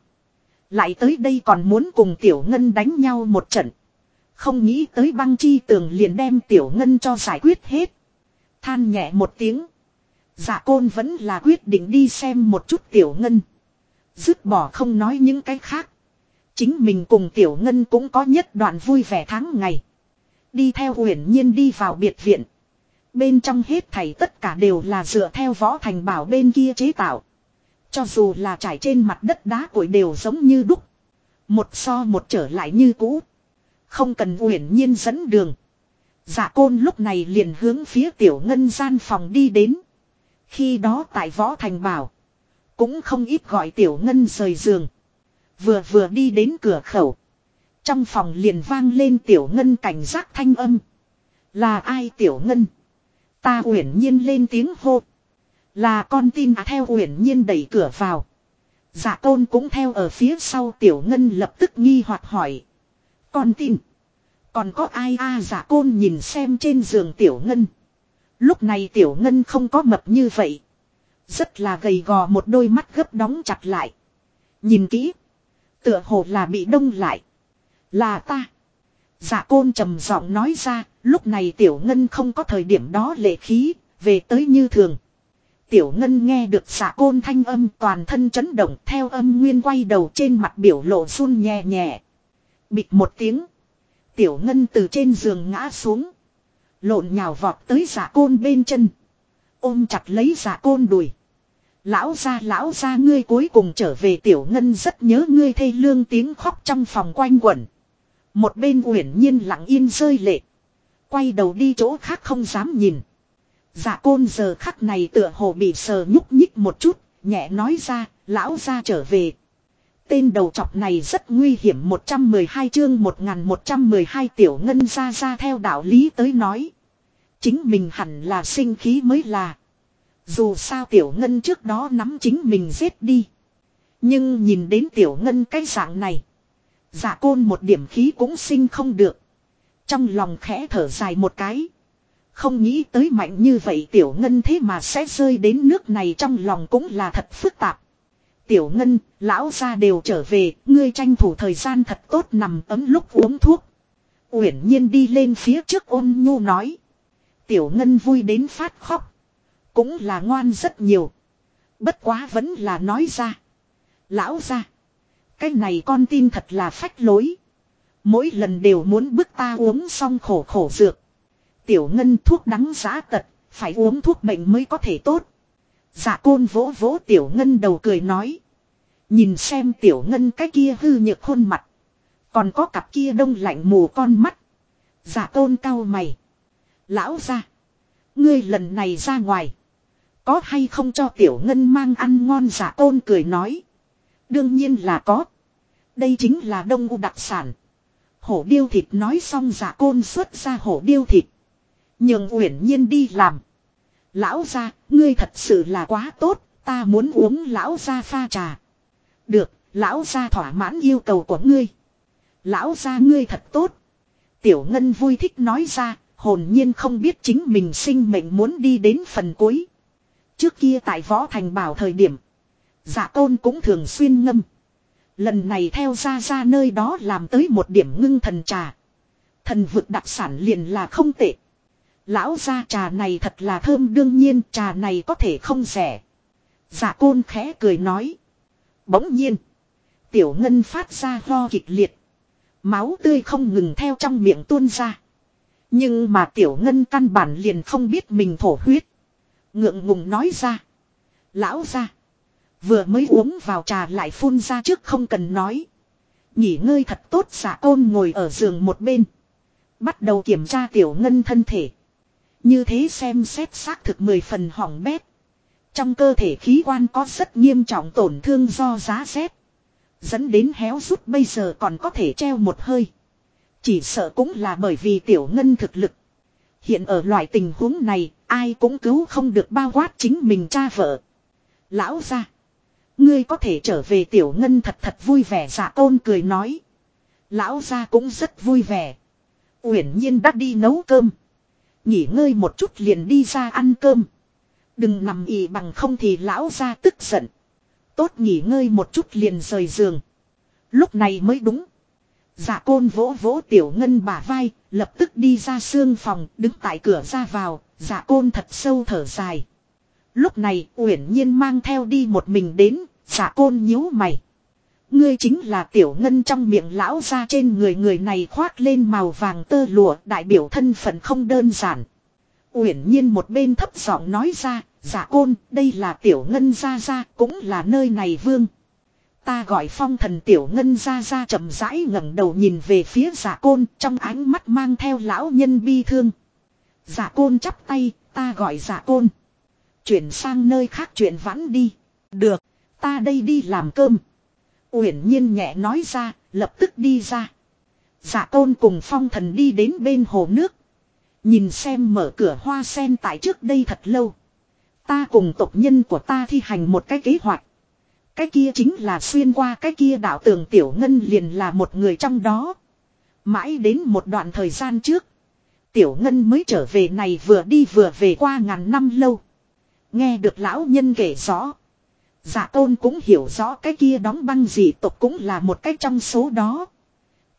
lại tới đây còn muốn cùng tiểu ngân đánh nhau một trận. Không nghĩ tới băng chi tường liền đem tiểu ngân cho giải quyết hết. Than nhẹ một tiếng. Dạ côn vẫn là quyết định đi xem một chút tiểu ngân. Dứt bỏ không nói những cái khác. Chính mình cùng tiểu ngân cũng có nhất đoạn vui vẻ tháng ngày. Đi theo uyển nhiên đi vào biệt viện. Bên trong hết thảy tất cả đều là dựa theo võ thành bảo bên kia chế tạo. Cho dù là trải trên mặt đất đá củi đều giống như đúc. Một so một trở lại như cũ. Không cần uyển nhiên dẫn đường. Dạ côn lúc này liền hướng phía tiểu ngân gian phòng đi đến. Khi đó tại võ thành bảo. Cũng không ít gọi tiểu ngân rời giường. Vừa vừa đi đến cửa khẩu. Trong phòng liền vang lên tiểu ngân cảnh giác thanh âm. Là ai tiểu ngân? Ta uyển nhiên lên tiếng hô. Là con tin à theo uyển nhiên đẩy cửa vào. Dạ tôn cũng theo ở phía sau tiểu ngân lập tức nghi hoặc hỏi. Con tin. Còn có ai a dạ à, giả côn nhìn xem trên giường tiểu ngân. Lúc này tiểu ngân không có mập như vậy. Rất là gầy gò một đôi mắt gấp đóng chặt lại. Nhìn kỹ. Tựa hồ là bị đông lại. Là ta. Dạ côn trầm giọng nói ra, lúc này tiểu ngân không có thời điểm đó lệ khí, về tới như thường. Tiểu ngân nghe được dạ côn thanh âm toàn thân chấn động theo âm nguyên quay đầu trên mặt biểu lộ run nhẹ nhẹ. Bịt một tiếng. Tiểu ngân từ trên giường ngã xuống. Lộn nhào vọt tới dạ côn bên chân. Ôm chặt lấy dạ côn đùi. Lão ra lão ra ngươi cuối cùng trở về tiểu ngân rất nhớ ngươi thê lương tiếng khóc trong phòng quanh quẩn. Một bên uyển nhiên lặng yên rơi lệ. Quay đầu đi chỗ khác không dám nhìn. Dạ côn giờ khắc này tựa hồ bị sờ nhúc nhích một chút, nhẹ nói ra, lão ra trở về. Tên đầu chọc này rất nguy hiểm 112 chương 1112 tiểu ngân ra ra theo đạo lý tới nói. Chính mình hẳn là sinh khí mới là. Dù sao tiểu ngân trước đó nắm chính mình giết đi. Nhưng nhìn đến tiểu ngân cái dạng này giả côn một điểm khí cũng sinh không được. Trong lòng khẽ thở dài một cái. Không nghĩ tới mạnh như vậy tiểu ngân thế mà sẽ rơi đến nước này trong lòng cũng là thật phức tạp. Tiểu ngân, lão gia đều trở về, ngươi tranh thủ thời gian thật tốt nằm ấm lúc uống thuốc. Uyển nhiên đi lên phía trước ôn nhu nói. Tiểu ngân vui đến phát khóc. Cũng là ngoan rất nhiều. Bất quá vẫn là nói ra. Lão gia. Cái này con tin thật là phách lối. Mỗi lần đều muốn bức ta uống xong khổ khổ dược. Tiểu ngân thuốc đắng giá tật, phải uống thuốc bệnh mới có thể tốt. Dạ côn vỗ vỗ tiểu ngân đầu cười nói. Nhìn xem tiểu ngân cái kia hư nhược khuôn mặt. Còn có cặp kia đông lạnh mù con mắt. Dạ tôn cao mày. Lão ra. Ngươi lần này ra ngoài. Có hay không cho tiểu ngân mang ăn ngon dạ tôn cười nói. Đương nhiên là có. Đây chính là đông u đặc sản. Hổ điêu thịt nói xong giả côn xuất ra hổ điêu thịt. Nhường uyển nhiên đi làm. Lão gia, ngươi thật sự là quá tốt, ta muốn uống lão gia pha trà. Được, lão gia thỏa mãn yêu cầu của ngươi. Lão gia ngươi thật tốt. Tiểu Ngân vui thích nói ra, hồn nhiên không biết chính mình sinh mệnh muốn đi đến phần cuối. Trước kia tại Võ Thành Bảo thời điểm, giả tôn cũng thường xuyên ngâm. Lần này theo ra ra nơi đó làm tới một điểm ngưng thần trà. Thần vực đặc sản liền là không tệ. Lão ra trà này thật là thơm, đương nhiên trà này có thể không rẻ. Dạ côn khẽ cười nói. Bỗng nhiên. Tiểu ngân phát ra ho kịch liệt. Máu tươi không ngừng theo trong miệng tuôn ra. Nhưng mà tiểu ngân căn bản liền không biết mình thổ huyết. Ngượng ngùng nói ra. Lão ra. Vừa mới uống vào trà lại phun ra trước không cần nói. Nghỉ ngơi thật tốt giả ôn ngồi ở giường một bên. Bắt đầu kiểm tra tiểu ngân thân thể. Như thế xem xét xác thực mười phần hỏng bét. Trong cơ thể khí quan có rất nghiêm trọng tổn thương do giá rét. Dẫn đến héo rút bây giờ còn có thể treo một hơi. Chỉ sợ cũng là bởi vì tiểu ngân thực lực. Hiện ở loại tình huống này, ai cũng cứu không được bao quát chính mình cha vợ. Lão ra. Ngươi có thể trở về tiểu ngân thật thật vui vẻ giả côn cười nói. Lão gia cũng rất vui vẻ. Uyển nhiên đã đi nấu cơm. Nghỉ ngơi một chút liền đi ra ăn cơm. Đừng nằm ỉ bằng không thì lão gia tức giận. Tốt nghỉ ngơi một chút liền rời giường. Lúc này mới đúng. Dạ côn vỗ vỗ tiểu ngân bả vai, lập tức đi ra xương phòng, đứng tại cửa ra vào, dạ côn thật sâu thở dài. Lúc này, Uyển Nhiên mang theo đi một mình đến, giả côn nhíu mày. Ngươi chính là tiểu ngân trong miệng lão ra trên người người này khoác lên màu vàng tơ lụa, đại biểu thân phận không đơn giản. Uyển Nhiên một bên thấp giọng nói ra, giả côn, đây là tiểu ngân ra ra, cũng là nơi này vương. Ta gọi phong thần tiểu ngân ra ra chậm rãi ngẩng đầu nhìn về phía giả côn trong ánh mắt mang theo lão nhân bi thương. Giả côn chắp tay, ta gọi giả côn. Chuyển sang nơi khác chuyện vãn đi. Được, ta đây đi làm cơm. Uyển nhiên nhẹ nói ra, lập tức đi ra. Giả tôn cùng phong thần đi đến bên hồ nước. Nhìn xem mở cửa hoa sen tại trước đây thật lâu. Ta cùng tộc nhân của ta thi hành một cái kế hoạch. Cái kia chính là xuyên qua cái kia đạo tường tiểu ngân liền là một người trong đó. Mãi đến một đoạn thời gian trước. Tiểu ngân mới trở về này vừa đi vừa về qua ngàn năm lâu. Nghe được lão nhân kể rõ. giả tôn cũng hiểu rõ cái kia đóng băng dị tộc cũng là một cái trong số đó.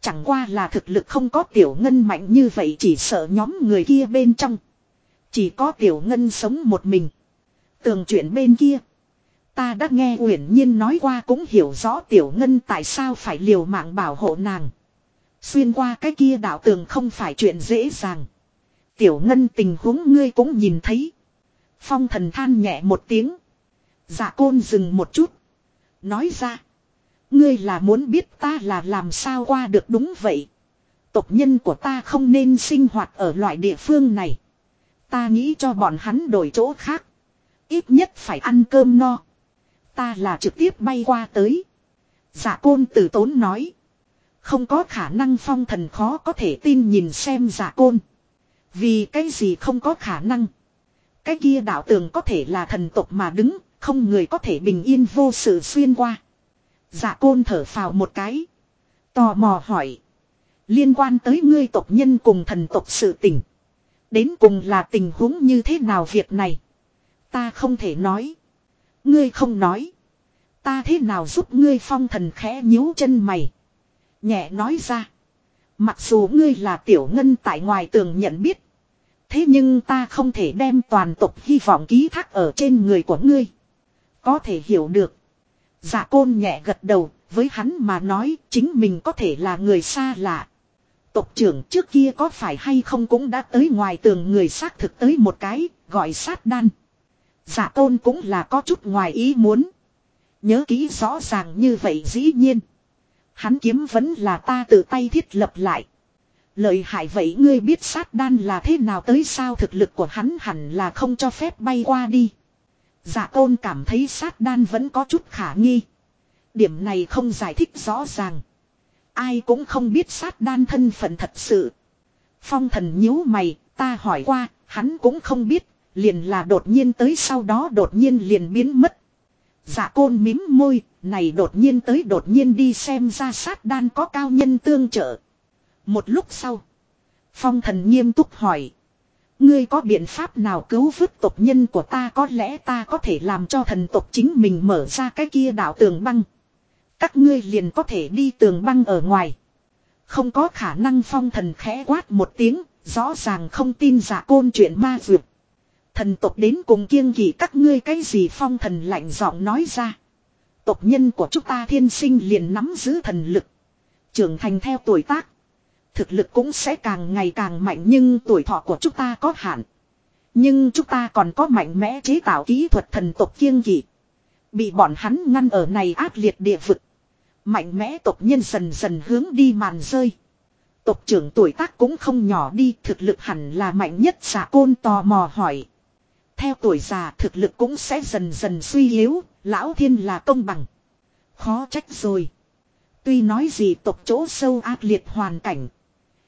Chẳng qua là thực lực không có tiểu ngân mạnh như vậy chỉ sợ nhóm người kia bên trong. Chỉ có tiểu ngân sống một mình. Tường chuyện bên kia. Ta đã nghe Uyển Nhiên nói qua cũng hiểu rõ Tiểu Ngân tại sao phải liều mạng bảo hộ nàng. Xuyên qua cái kia đạo tường không phải chuyện dễ dàng. Tiểu Ngân tình huống ngươi cũng nhìn thấy. Phong thần than nhẹ một tiếng. Dạ côn dừng một chút. Nói ra. Ngươi là muốn biết ta là làm sao qua được đúng vậy. Tộc nhân của ta không nên sinh hoạt ở loại địa phương này. Ta nghĩ cho bọn hắn đổi chỗ khác. Ít nhất phải ăn cơm no. Ta là trực tiếp bay qua tới. Dạ côn tử tốn nói. Không có khả năng phong thần khó có thể tin nhìn xem giả dạ côn. Vì cái gì không có khả năng. Cái kia đạo tường có thể là thần tộc mà đứng, không người có thể bình yên vô sự xuyên qua. Dạ côn thở phào một cái. Tò mò hỏi. Liên quan tới ngươi tộc nhân cùng thần tộc sự tình. Đến cùng là tình huống như thế nào việc này. Ta không thể nói. Ngươi không nói. Ta thế nào giúp ngươi phong thần khẽ nhíu chân mày. Nhẹ nói ra. Mặc dù ngươi là tiểu ngân tại ngoài tường nhận biết. Thế nhưng ta không thể đem toàn tộc hy vọng ký thác ở trên người của ngươi. Có thể hiểu được. giả côn nhẹ gật đầu, với hắn mà nói chính mình có thể là người xa lạ. Tộc trưởng trước kia có phải hay không cũng đã tới ngoài tường người xác thực tới một cái, gọi sát đan. Dạ giả tôn cũng là có chút ngoài ý muốn. Nhớ kỹ rõ ràng như vậy dĩ nhiên. Hắn kiếm vẫn là ta tự tay thiết lập lại. Lợi hại vậy ngươi biết sát đan là thế nào tới sao thực lực của hắn hẳn là không cho phép bay qua đi. giả tôn cảm thấy sát đan vẫn có chút khả nghi. Điểm này không giải thích rõ ràng. Ai cũng không biết sát đan thân phận thật sự. Phong thần nhíu mày, ta hỏi qua, hắn cũng không biết, liền là đột nhiên tới sau đó đột nhiên liền biến mất. Dạ côn mím môi, này đột nhiên tới đột nhiên đi xem ra sát đan có cao nhân tương trợ. Một lúc sau, phong thần nghiêm túc hỏi. Ngươi có biện pháp nào cứu vớt tộc nhân của ta có lẽ ta có thể làm cho thần tộc chính mình mở ra cái kia đảo tường băng. Các ngươi liền có thể đi tường băng ở ngoài. Không có khả năng phong thần khẽ quát một tiếng, rõ ràng không tin giả côn chuyện ma dược. Thần tộc đến cùng kiêng kỵ các ngươi cái gì phong thần lạnh giọng nói ra. Tộc nhân của chúng ta thiên sinh liền nắm giữ thần lực. Trưởng thành theo tuổi tác. Thực lực cũng sẽ càng ngày càng mạnh nhưng tuổi thọ của chúng ta có hạn. Nhưng chúng ta còn có mạnh mẽ chế tạo kỹ thuật thần tộc kiêng kỵ. Bị bọn hắn ngăn ở này ác liệt địa vực. Mạnh mẽ tộc nhân dần dần hướng đi màn rơi. Tộc trưởng tuổi tác cũng không nhỏ đi thực lực hẳn là mạnh nhất giả côn tò mò hỏi. Theo tuổi già thực lực cũng sẽ dần dần suy yếu, lão thiên là công bằng. Khó trách rồi. Tuy nói gì tộc chỗ sâu ác liệt hoàn cảnh.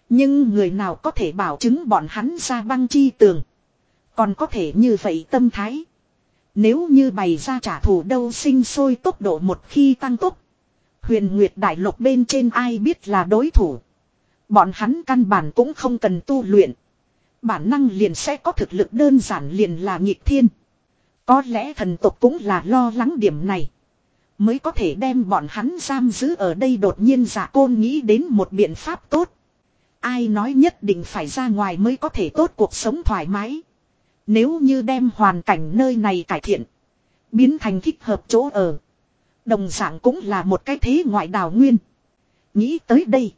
Nhưng người nào có thể bảo chứng bọn hắn ra băng chi tường. Còn có thể như vậy tâm thái. Nếu như bày ra trả thù đâu sinh sôi tốc độ một khi tăng tốc. Huyền Nguyệt Đại Lục bên trên ai biết là đối thủ. Bọn hắn căn bản cũng không cần tu luyện. Bản năng liền sẽ có thực lực đơn giản liền là nghịch thiên. Có lẽ thần tộc cũng là lo lắng điểm này. Mới có thể đem bọn hắn giam giữ ở đây đột nhiên giả côn nghĩ đến một biện pháp tốt. Ai nói nhất định phải ra ngoài mới có thể tốt cuộc sống thoải mái. Nếu như đem hoàn cảnh nơi này cải thiện. Biến thành thích hợp chỗ ở. Đồng dạng cũng là một cái thế ngoại đào nguyên. Nghĩ tới đây.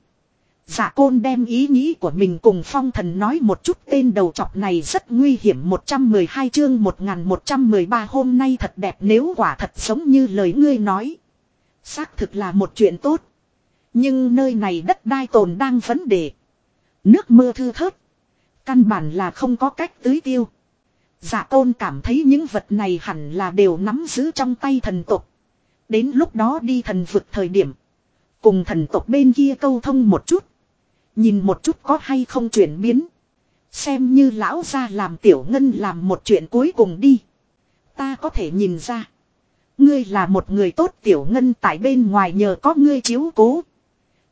Giả côn đem ý nghĩ của mình cùng phong thần nói một chút tên đầu chọc này rất nguy hiểm 112 chương 1113 hôm nay thật đẹp nếu quả thật giống như lời ngươi nói. Xác thực là một chuyện tốt. Nhưng nơi này đất đai tồn đang vấn đề. Nước mưa thư thớt. Căn bản là không có cách tưới tiêu. Giả tôn cảm thấy những vật này hẳn là đều nắm giữ trong tay thần tục. Đến lúc đó đi thần vực thời điểm. Cùng thần tộc bên kia câu thông một chút. Nhìn một chút có hay không chuyển biến. Xem như lão ra làm tiểu ngân làm một chuyện cuối cùng đi. Ta có thể nhìn ra. Ngươi là một người tốt tiểu ngân tại bên ngoài nhờ có ngươi chiếu cố.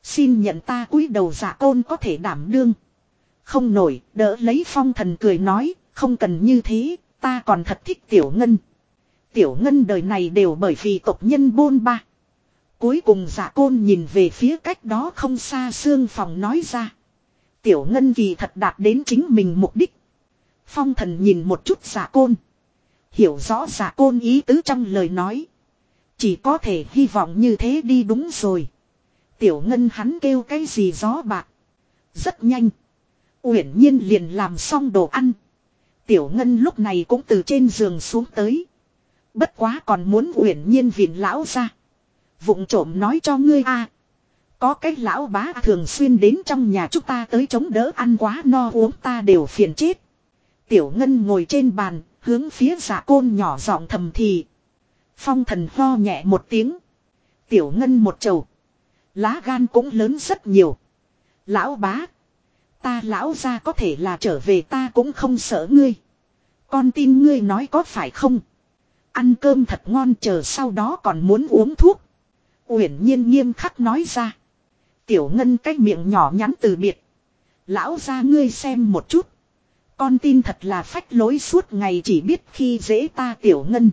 Xin nhận ta cúi đầu giả côn có thể đảm đương. Không nổi, đỡ lấy phong thần cười nói, không cần như thế, ta còn thật thích tiểu ngân. Tiểu ngân đời này đều bởi vì tộc nhân bôn ba. Cuối cùng giả côn nhìn về phía cách đó không xa xương phòng nói ra. Tiểu ngân kỳ thật đạt đến chính mình mục đích. Phong thần nhìn một chút giả côn. Hiểu rõ giả côn ý tứ trong lời nói. Chỉ có thể hy vọng như thế đi đúng rồi. Tiểu ngân hắn kêu cái gì gió bạc. Rất nhanh. Uyển nhiên liền làm xong đồ ăn. Tiểu ngân lúc này cũng từ trên giường xuống tới. Bất quá còn muốn uyển nhiên vịn lão ra. Vụng trộm nói cho ngươi a Có cái lão bá thường xuyên đến trong nhà chúng ta tới chống đỡ ăn quá no uống ta đều phiền chết. Tiểu ngân ngồi trên bàn, hướng phía giả côn nhỏ giọng thầm thì. Phong thần ho nhẹ một tiếng. Tiểu ngân một chầu. Lá gan cũng lớn rất nhiều. Lão bá. Ta lão ra có thể là trở về ta cũng không sợ ngươi. Con tin ngươi nói có phải không? Ăn cơm thật ngon chờ sau đó còn muốn uống thuốc. Uyển nhiên nghiêm khắc nói ra. Tiểu ngân cái miệng nhỏ nhắn từ biệt. Lão ra ngươi xem một chút. Con tin thật là phách lối suốt ngày chỉ biết khi dễ ta tiểu ngân.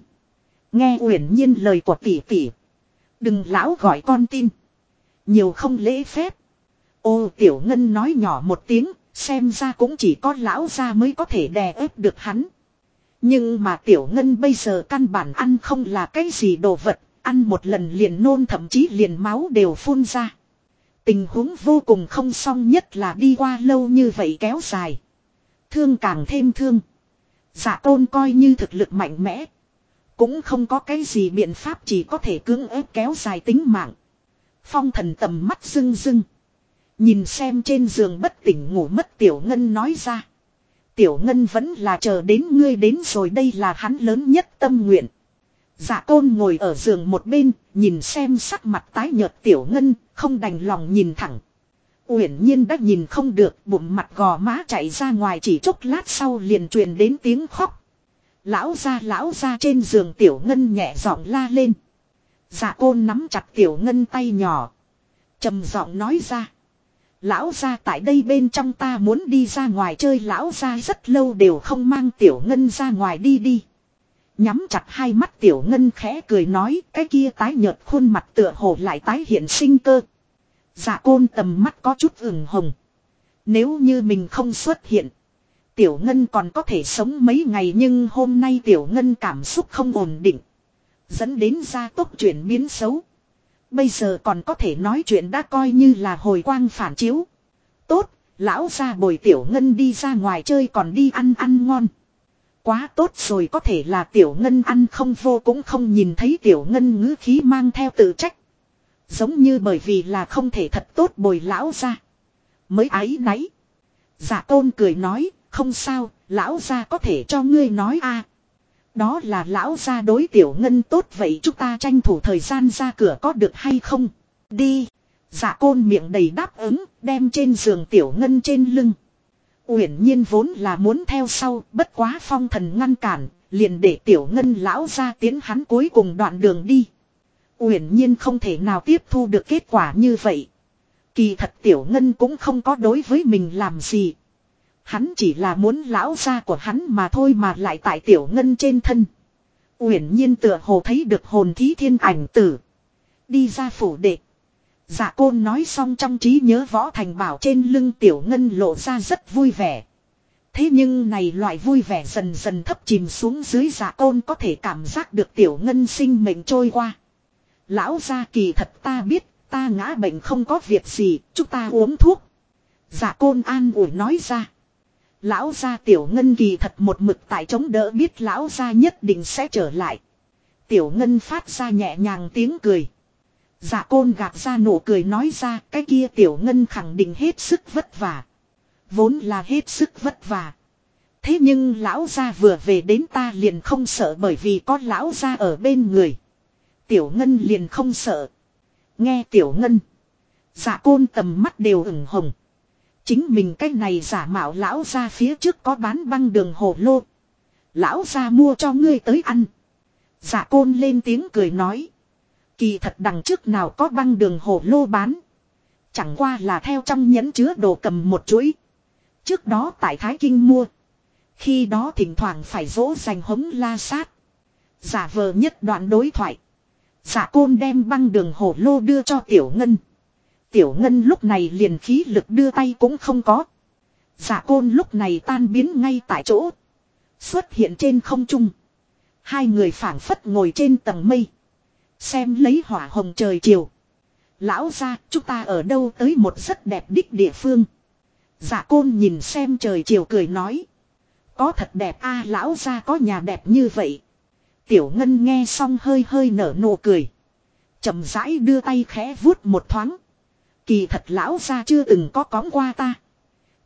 Nghe uyển nhiên lời của tỷ tỷ. Đừng lão gọi con tin. Nhiều không lễ phép. Ô tiểu ngân nói nhỏ một tiếng, xem ra cũng chỉ có lão gia mới có thể đè ép được hắn. Nhưng mà tiểu ngân bây giờ căn bản ăn không là cái gì đồ vật, ăn một lần liền nôn thậm chí liền máu đều phun ra. Tình huống vô cùng không xong nhất là đi qua lâu như vậy kéo dài. Thương càng thêm thương. Giả tôn coi như thực lực mạnh mẽ. Cũng không có cái gì biện pháp chỉ có thể cưỡng ép kéo dài tính mạng. Phong thần tầm mắt rưng rưng. Nhìn xem trên giường bất tỉnh ngủ mất tiểu ngân nói ra. Tiểu ngân vẫn là chờ đến ngươi đến rồi đây là hắn lớn nhất tâm nguyện. Dạ tôn ngồi ở giường một bên, nhìn xem sắc mặt tái nhợt tiểu ngân, không đành lòng nhìn thẳng. Uyển nhiên đã nhìn không được, bụng mặt gò má chạy ra ngoài chỉ chốc lát sau liền truyền đến tiếng khóc. Lão ra lão ra trên giường tiểu ngân nhẹ giọng la lên. Dạ côn nắm chặt tiểu ngân tay nhỏ. trầm giọng nói ra. Lão ra tại đây bên trong ta muốn đi ra ngoài chơi, lão ra rất lâu đều không mang tiểu ngân ra ngoài đi đi. Nhắm chặt hai mắt tiểu ngân khẽ cười nói, cái kia tái nhợt khuôn mặt tựa hồ lại tái hiện sinh cơ. Dạ côn tầm mắt có chút ửng hồng. Nếu như mình không xuất hiện. Tiểu ngân còn có thể sống mấy ngày nhưng hôm nay tiểu ngân cảm xúc không ổn định. Dẫn đến gia tốc chuyển biến xấu. Bây giờ còn có thể nói chuyện đã coi như là hồi quang phản chiếu. Tốt, lão ra bồi tiểu ngân đi ra ngoài chơi còn đi ăn ăn ngon. Quá tốt rồi có thể là tiểu ngân ăn không vô cũng không nhìn thấy tiểu ngân ngữ khí mang theo tự trách. Giống như bởi vì là không thể thật tốt bồi lão ra. Mới ái náy. Giả tôn cười nói, không sao, lão ra có thể cho ngươi nói a đó là lão ra đối tiểu ngân tốt vậy chúng ta tranh thủ thời gian ra cửa có được hay không? Đi. dạ côn miệng đầy đáp ứng, đem trên giường tiểu ngân trên lưng. Uyển nhiên vốn là muốn theo sau, bất quá phong thần ngăn cản, liền để tiểu ngân lão ra tiến hắn cuối cùng đoạn đường đi. Uyển nhiên không thể nào tiếp thu được kết quả như vậy. Kỳ thật tiểu ngân cũng không có đối với mình làm gì. Hắn chỉ là muốn lão gia của hắn mà thôi mà lại tại tiểu ngân trên thân. Uyển nhiên tựa hồ thấy được hồn thí thiên ảnh tử. Đi ra phủ đệ. Dạ côn nói xong trong trí nhớ võ thành bảo trên lưng tiểu ngân lộ ra rất vui vẻ. Thế nhưng này loại vui vẻ dần dần thấp chìm xuống dưới dạ côn có thể cảm giác được tiểu ngân sinh mệnh trôi qua. Lão gia kỳ thật ta biết, ta ngã bệnh không có việc gì, chúng ta uống thuốc. Dạ côn an ủi nói ra. Lão gia tiểu ngân kỳ thật một mực tại chống đỡ biết lão gia nhất định sẽ trở lại. Tiểu ngân phát ra nhẹ nhàng tiếng cười. Dạ côn gạt ra nụ cười nói ra, cái kia tiểu ngân khẳng định hết sức vất vả. Vốn là hết sức vất vả. Thế nhưng lão gia vừa về đến ta liền không sợ bởi vì có lão gia ở bên người. Tiểu ngân liền không sợ. Nghe tiểu ngân. Dạ côn tầm mắt đều ửng hồng. Chính mình cái này giả mạo lão gia phía trước có bán băng đường hồ lô. Lão gia mua cho ngươi tới ăn. giả côn lên tiếng cười nói. Kỳ thật đằng trước nào có băng đường hồ lô bán. Chẳng qua là theo trong nhẫn chứa đồ cầm một chuỗi. Trước đó tại Thái Kinh mua. Khi đó thỉnh thoảng phải dỗ dành hống la sát. Giả vờ nhất đoạn đối thoại. Giả côn đem băng đường hồ lô đưa cho Tiểu Ngân. Tiểu Ngân lúc này liền khí lực đưa tay cũng không có. Giả côn lúc này tan biến ngay tại chỗ. Xuất hiện trên không trung. Hai người phảng phất ngồi trên tầng mây. Xem lấy hỏa hồng trời chiều. Lão ra chúng ta ở đâu tới một rất đẹp đích địa phương. Dạ côn nhìn xem trời chiều cười nói. Có thật đẹp a, lão ra có nhà đẹp như vậy. Tiểu ngân nghe xong hơi hơi nở nụ cười. chậm rãi đưa tay khẽ vuốt một thoáng. Kỳ thật lão ra chưa từng có cóng qua ta.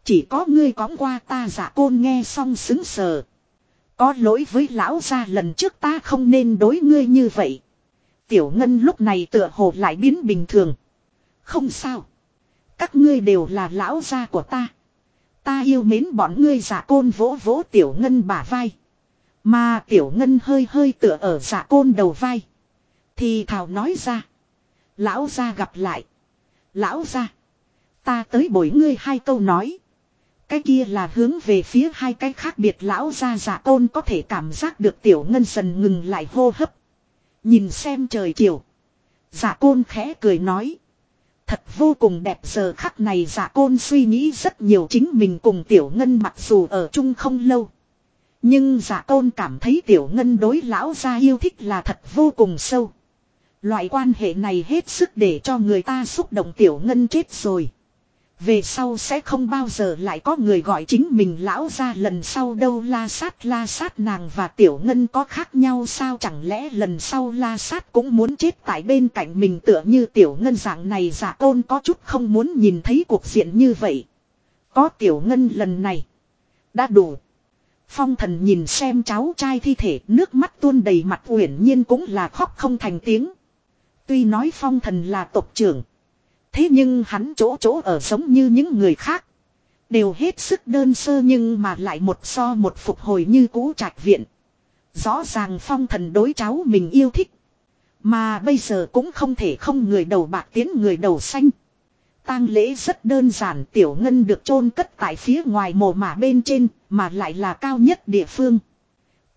Chỉ có ngươi cóng qua ta giả côn nghe xong xứng sờ. Có lỗi với lão ra lần trước ta không nên đối ngươi như vậy. Tiểu ngân lúc này tựa hồ lại biến bình thường. Không sao. Các ngươi đều là lão gia của ta. Ta yêu mến bọn ngươi giả côn vỗ vỗ tiểu ngân bả vai. Mà tiểu ngân hơi hơi tựa ở giả côn đầu vai. Thì thảo nói ra. Lão gia gặp lại. Lão gia. Ta tới bồi ngươi hai câu nói. Cái kia là hướng về phía hai cái khác biệt lão gia dạ giả côn có thể cảm giác được tiểu ngân dần ngừng lại hô hấp. Nhìn xem trời chiều. Dạ giả côn khẽ cười nói. Thật vô cùng đẹp giờ khắc này dạ giả côn suy nghĩ rất nhiều chính mình cùng tiểu ngân mặc dù ở chung không lâu. Nhưng giả côn cảm thấy tiểu ngân đối lão gia yêu thích là thật vô cùng sâu. Loại quan hệ này hết sức để cho người ta xúc động tiểu ngân chết rồi. Về sau sẽ không bao giờ lại có người gọi chính mình lão ra lần sau đâu la sát la sát nàng và tiểu ngân có khác nhau sao chẳng lẽ lần sau la sát cũng muốn chết tại bên cạnh mình tựa như tiểu ngân dạng này giả tôn có chút không muốn nhìn thấy cuộc diện như vậy. Có tiểu ngân lần này. Đã đủ. Phong thần nhìn xem cháu trai thi thể, nước mắt tuôn đầy mặt, uyển nhiên cũng là khóc không thành tiếng. Tuy nói phong thần là tộc trưởng. Thế nhưng hắn chỗ chỗ ở giống như những người khác. Đều hết sức đơn sơ nhưng mà lại một so một phục hồi như cũ trạch viện. Rõ ràng phong thần đối cháu mình yêu thích. Mà bây giờ cũng không thể không người đầu bạc tiến người đầu xanh. tang lễ rất đơn giản, tiểu ngân được chôn cất tại phía ngoài mồ mả bên trên, mà lại là cao nhất địa phương.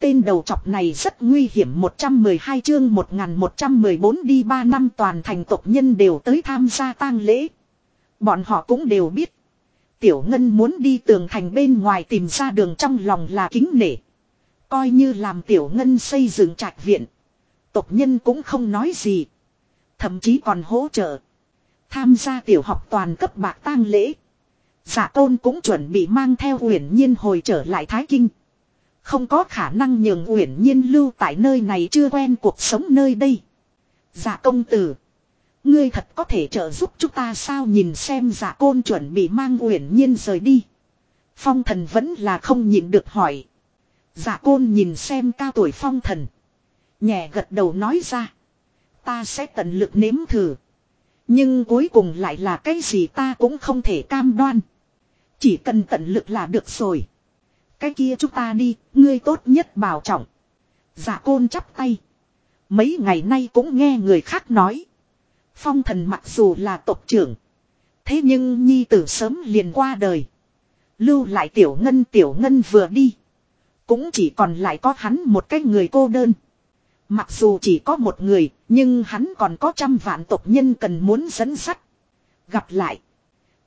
Tên đầu chọc này rất nguy hiểm 112 chương 1114 đi 3 năm toàn thành tộc nhân đều tới tham gia tang lễ. Bọn họ cũng đều biết. Tiểu Ngân muốn đi tường thành bên ngoài tìm ra đường trong lòng là kính nể. Coi như làm Tiểu Ngân xây dựng trạch viện. Tộc nhân cũng không nói gì. Thậm chí còn hỗ trợ. Tham gia tiểu học toàn cấp bạc tang lễ. Giả tôn cũng chuẩn bị mang theo huyền nhiên hồi trở lại Thái Kinh. Không có khả năng nhường uyển nhiên lưu tại nơi này chưa quen cuộc sống nơi đây. Dạ công tử. Ngươi thật có thể trợ giúp chúng ta sao nhìn xem dạ côn chuẩn bị mang uyển nhiên rời đi. Phong thần vẫn là không nhịn được hỏi. Dạ côn nhìn xem cao tuổi phong thần. Nhẹ gật đầu nói ra. Ta sẽ tận lực nếm thử. Nhưng cuối cùng lại là cái gì ta cũng không thể cam đoan. Chỉ cần tận lực là được rồi. Cái kia chúng ta đi, ngươi tốt nhất bảo trọng. Dạ côn chắp tay. Mấy ngày nay cũng nghe người khác nói. Phong thần mặc dù là tộc trưởng. Thế nhưng nhi tử sớm liền qua đời. Lưu lại tiểu ngân tiểu ngân vừa đi. Cũng chỉ còn lại có hắn một cái người cô đơn. Mặc dù chỉ có một người, nhưng hắn còn có trăm vạn tộc nhân cần muốn dẫn sắt. Gặp lại.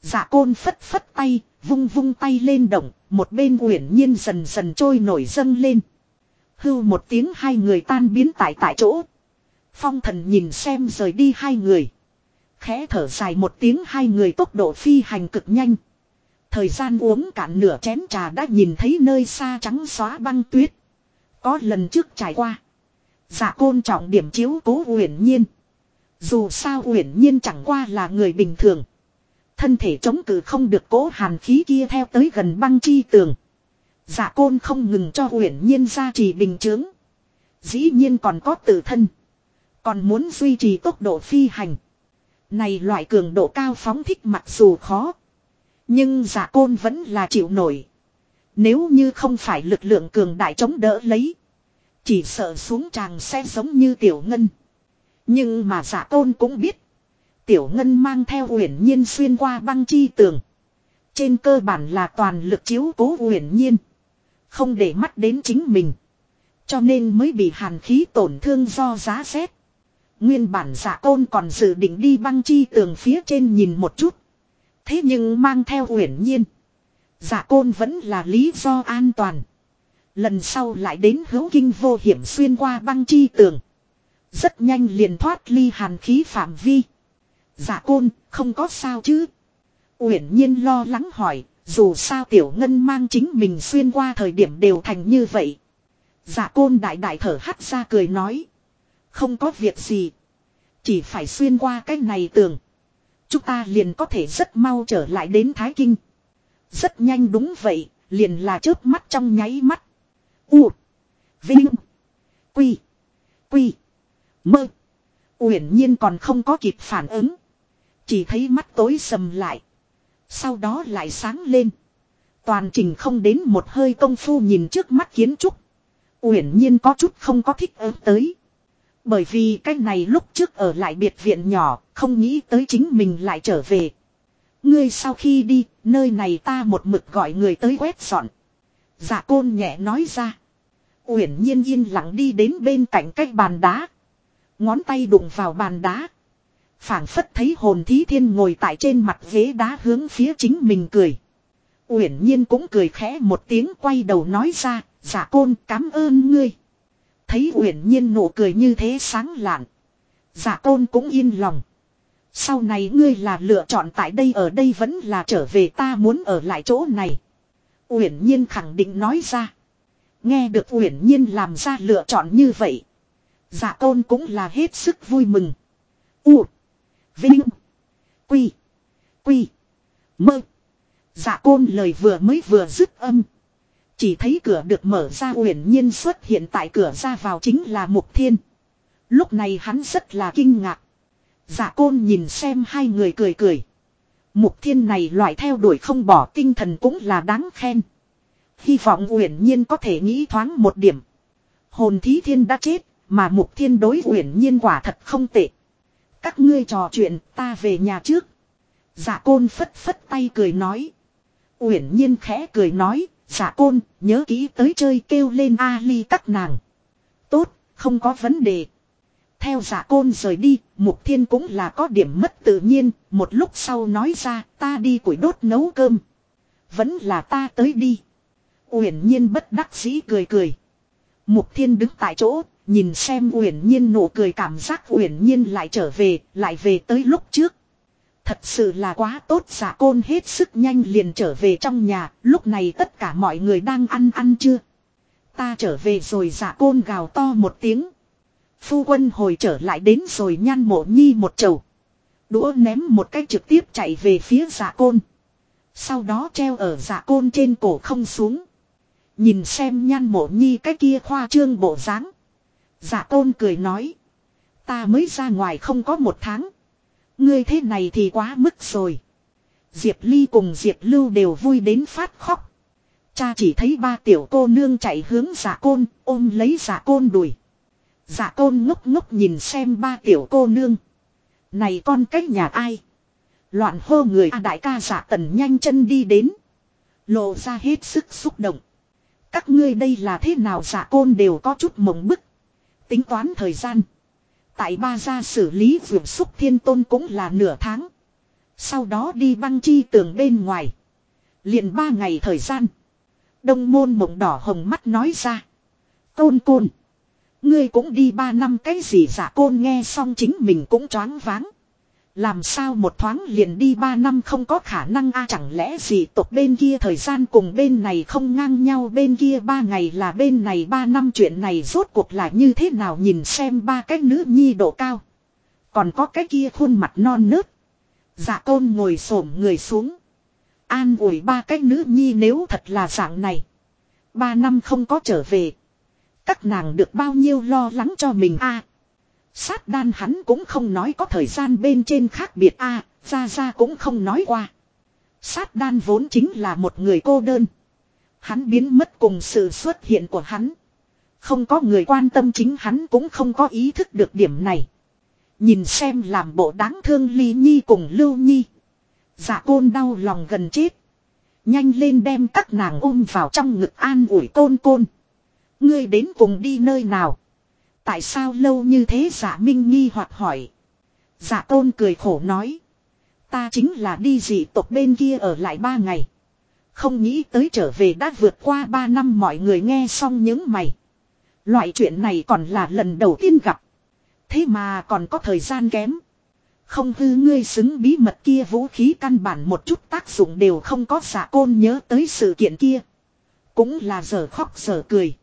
Dạ côn phất phất tay, vung vung tay lên đồng một bên uyển nhiên dần dần trôi nổi dâng lên. Hưu một tiếng hai người tan biến tại tại chỗ. Phong thần nhìn xem rời đi hai người. Khẽ thở dài một tiếng hai người tốc độ phi hành cực nhanh. Thời gian uống cạn nửa chén trà đã nhìn thấy nơi xa trắng xóa băng tuyết. Có lần trước trải qua. Dạ côn trọng điểm chiếu cố uyển nhiên. Dù sao uyển nhiên chẳng qua là người bình thường. Thân thể chống cự không được cố hàn khí kia theo tới gần băng chi tường. giả côn không ngừng cho uyển nhiên ra trì bình chướng. Dĩ nhiên còn có tự thân. Còn muốn duy trì tốc độ phi hành. Này loại cường độ cao phóng thích mặc dù khó. Nhưng giả côn vẫn là chịu nổi. Nếu như không phải lực lượng cường đại chống đỡ lấy. Chỉ sợ xuống tràng sẽ giống như tiểu ngân. Nhưng mà giả côn cũng biết. Tiểu ngân mang theo uyển nhiên xuyên qua băng chi tường. Trên cơ bản là toàn lực chiếu cố uyển nhiên. Không để mắt đến chính mình. Cho nên mới bị hàn khí tổn thương do giá rét. Nguyên bản giả côn còn dự định đi băng chi tường phía trên nhìn một chút. Thế nhưng mang theo uyển nhiên. Giả côn vẫn là lý do an toàn. Lần sau lại đến hữu kinh vô hiểm xuyên qua băng chi tường. Rất nhanh liền thoát ly hàn khí phạm vi dạ côn, không có sao chứ. Uyển nhiên lo lắng hỏi, dù sao tiểu ngân mang chính mình xuyên qua thời điểm đều thành như vậy. dạ côn đại đại thở hắt ra cười nói. Không có việc gì. Chỉ phải xuyên qua cái này tường. Chúng ta liền có thể rất mau trở lại đến Thái Kinh. Rất nhanh đúng vậy, liền là chớp mắt trong nháy mắt. U. Vinh. Quy. Quy. Mơ. Uyển nhiên còn không có kịp phản ứng. Chỉ thấy mắt tối sầm lại. Sau đó lại sáng lên. Toàn trình không đến một hơi công phu nhìn trước mắt kiến trúc. Uyển nhiên có chút không có thích ứng tới. Bởi vì cái này lúc trước ở lại biệt viện nhỏ, không nghĩ tới chính mình lại trở về. Ngươi sau khi đi, nơi này ta một mực gọi người tới quét dọn. Dạ côn nhẹ nói ra. Uyển nhiên yên lặng đi đến bên cạnh cái bàn đá. Ngón tay đụng vào bàn đá phảng phất thấy hồn thí thiên ngồi tại trên mặt ghế đá hướng phía chính mình cười. Uyển nhiên cũng cười khẽ một tiếng quay đầu nói ra, giả côn cảm ơn ngươi. Thấy uyển nhiên nụ cười như thế sáng lạn. Giả côn cũng yên lòng. Sau này ngươi là lựa chọn tại đây ở đây vẫn là trở về ta muốn ở lại chỗ này. Uyển nhiên khẳng định nói ra. Nghe được uyển nhiên làm ra lựa chọn như vậy. Giả côn cũng là hết sức vui mừng. U. Vinh. Quy. Quy. Mơ. Dạ côn lời vừa mới vừa dứt âm. Chỉ thấy cửa được mở ra uyển nhiên xuất hiện tại cửa ra vào chính là Mục Thiên. Lúc này hắn rất là kinh ngạc. Dạ côn nhìn xem hai người cười cười. Mục Thiên này loại theo đuổi không bỏ tinh thần cũng là đáng khen. Hy vọng uyển nhiên có thể nghĩ thoáng một điểm. Hồn thí thiên đã chết, mà mục thiên đối uyển nhiên quả thật không tệ. Các ngươi trò chuyện, ta về nhà trước. Dạ côn phất phất tay cười nói. Uyển nhiên khẽ cười nói, Dạ côn, nhớ kỹ tới chơi kêu lên Ali các nàng. Tốt, không có vấn đề. Theo dạ côn rời đi, mục thiên cũng là có điểm mất tự nhiên, một lúc sau nói ra, ta đi củi đốt nấu cơm. Vẫn là ta tới đi. Uyển nhiên bất đắc dĩ cười cười. Mục thiên đứng tại chỗ, nhìn xem uyển nhiên nụ cười cảm giác uyển nhiên lại trở về, lại về tới lúc trước. Thật sự là quá tốt giả côn hết sức nhanh liền trở về trong nhà, lúc này tất cả mọi người đang ăn ăn chưa. Ta trở về rồi giả côn gào to một tiếng. Phu quân hồi trở lại đến rồi nhan mộ nhi một chầu. Đũa ném một cái trực tiếp chạy về phía giả côn. Sau đó treo ở giả côn trên cổ không xuống. Nhìn xem nhan mộ nhi cái kia khoa trương bộ dáng Giả tôn cười nói. Ta mới ra ngoài không có một tháng. Ngươi thế này thì quá mức rồi. Diệp Ly cùng Diệp Lưu đều vui đến phát khóc. Cha chỉ thấy ba tiểu cô nương chạy hướng giả côn, ôm lấy giả côn đùi. Giả côn ngốc ngốc nhìn xem ba tiểu cô nương. Này con cách nhà ai? Loạn hô người a đại ca giả tần nhanh chân đi đến. Lộ ra hết sức xúc động. Các ngươi đây là thế nào giả côn đều có chút mộng bức. Tính toán thời gian. Tại ba gia xử lý vượt xúc thiên tôn cũng là nửa tháng. Sau đó đi băng chi tường bên ngoài. Liền ba ngày thời gian. Đông môn mộng đỏ hồng mắt nói ra. Tôn côn. Ngươi cũng đi ba năm cái gì giả côn nghe xong chính mình cũng choáng váng. Làm sao một thoáng liền đi ba năm không có khả năng a chẳng lẽ gì tộc bên kia thời gian cùng bên này không ngang nhau bên kia ba ngày là bên này, ba năm chuyện này rốt cuộc là như thế nào nhìn xem ba cái nữ nhi độ cao. Còn có cái kia khuôn mặt non nớt. Dạ tôn ngồi xổm người xuống. An ủi ba cái nữ nhi nếu thật là dạng này. Ba năm không có trở về. Các nàng được bao nhiêu lo lắng cho mình a Sát đan hắn cũng không nói có thời gian bên trên khác biệt a ra ra cũng không nói qua. Sát đan vốn chính là một người cô đơn. Hắn biến mất cùng sự xuất hiện của hắn. Không có người quan tâm chính hắn cũng không có ý thức được điểm này. Nhìn xem làm bộ đáng thương ly nhi cùng lưu nhi. Dạ côn đau lòng gần chết. Nhanh lên đem các nàng ôm vào trong ngực an ủi côn côn. Ngươi đến cùng đi nơi nào? Tại sao lâu như thế giả minh nghi hoặc hỏi. Giả tôn cười khổ nói. Ta chính là đi dị tộc bên kia ở lại ba ngày. Không nghĩ tới trở về đã vượt qua ba năm mọi người nghe xong những mày. Loại chuyện này còn là lần đầu tiên gặp. Thế mà còn có thời gian kém. Không hư ngươi xứng bí mật kia vũ khí căn bản một chút tác dụng đều không có giả côn nhớ tới sự kiện kia. Cũng là giờ khóc giờ cười.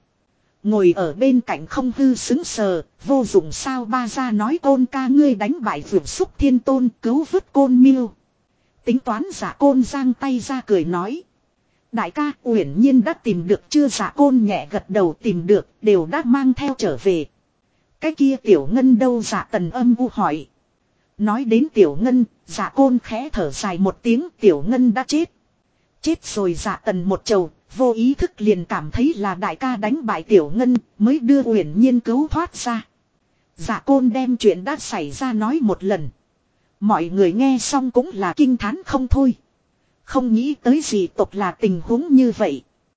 Ngồi ở bên cạnh không hư xứng sờ, vô dụng sao ba ra nói côn ca ngươi đánh bại vượt xúc thiên tôn cứu vứt côn miêu. Tính toán giả côn giang tay ra cười nói. Đại ca uyển nhiên đã tìm được chưa giả côn nhẹ gật đầu tìm được đều đã mang theo trở về. Cái kia tiểu ngân đâu giả tần âm u hỏi. Nói đến tiểu ngân, giả côn khẽ thở dài một tiếng tiểu ngân đã chết. Chết rồi giả tần một chầu, Vô ý thức liền cảm thấy là đại ca đánh bại tiểu ngân, mới đưa uyển nhiên cứu thoát ra. Dạ côn đem chuyện đã xảy ra nói một lần. Mọi người nghe xong cũng là kinh thán không thôi. Không nghĩ tới gì tộc là tình huống như vậy.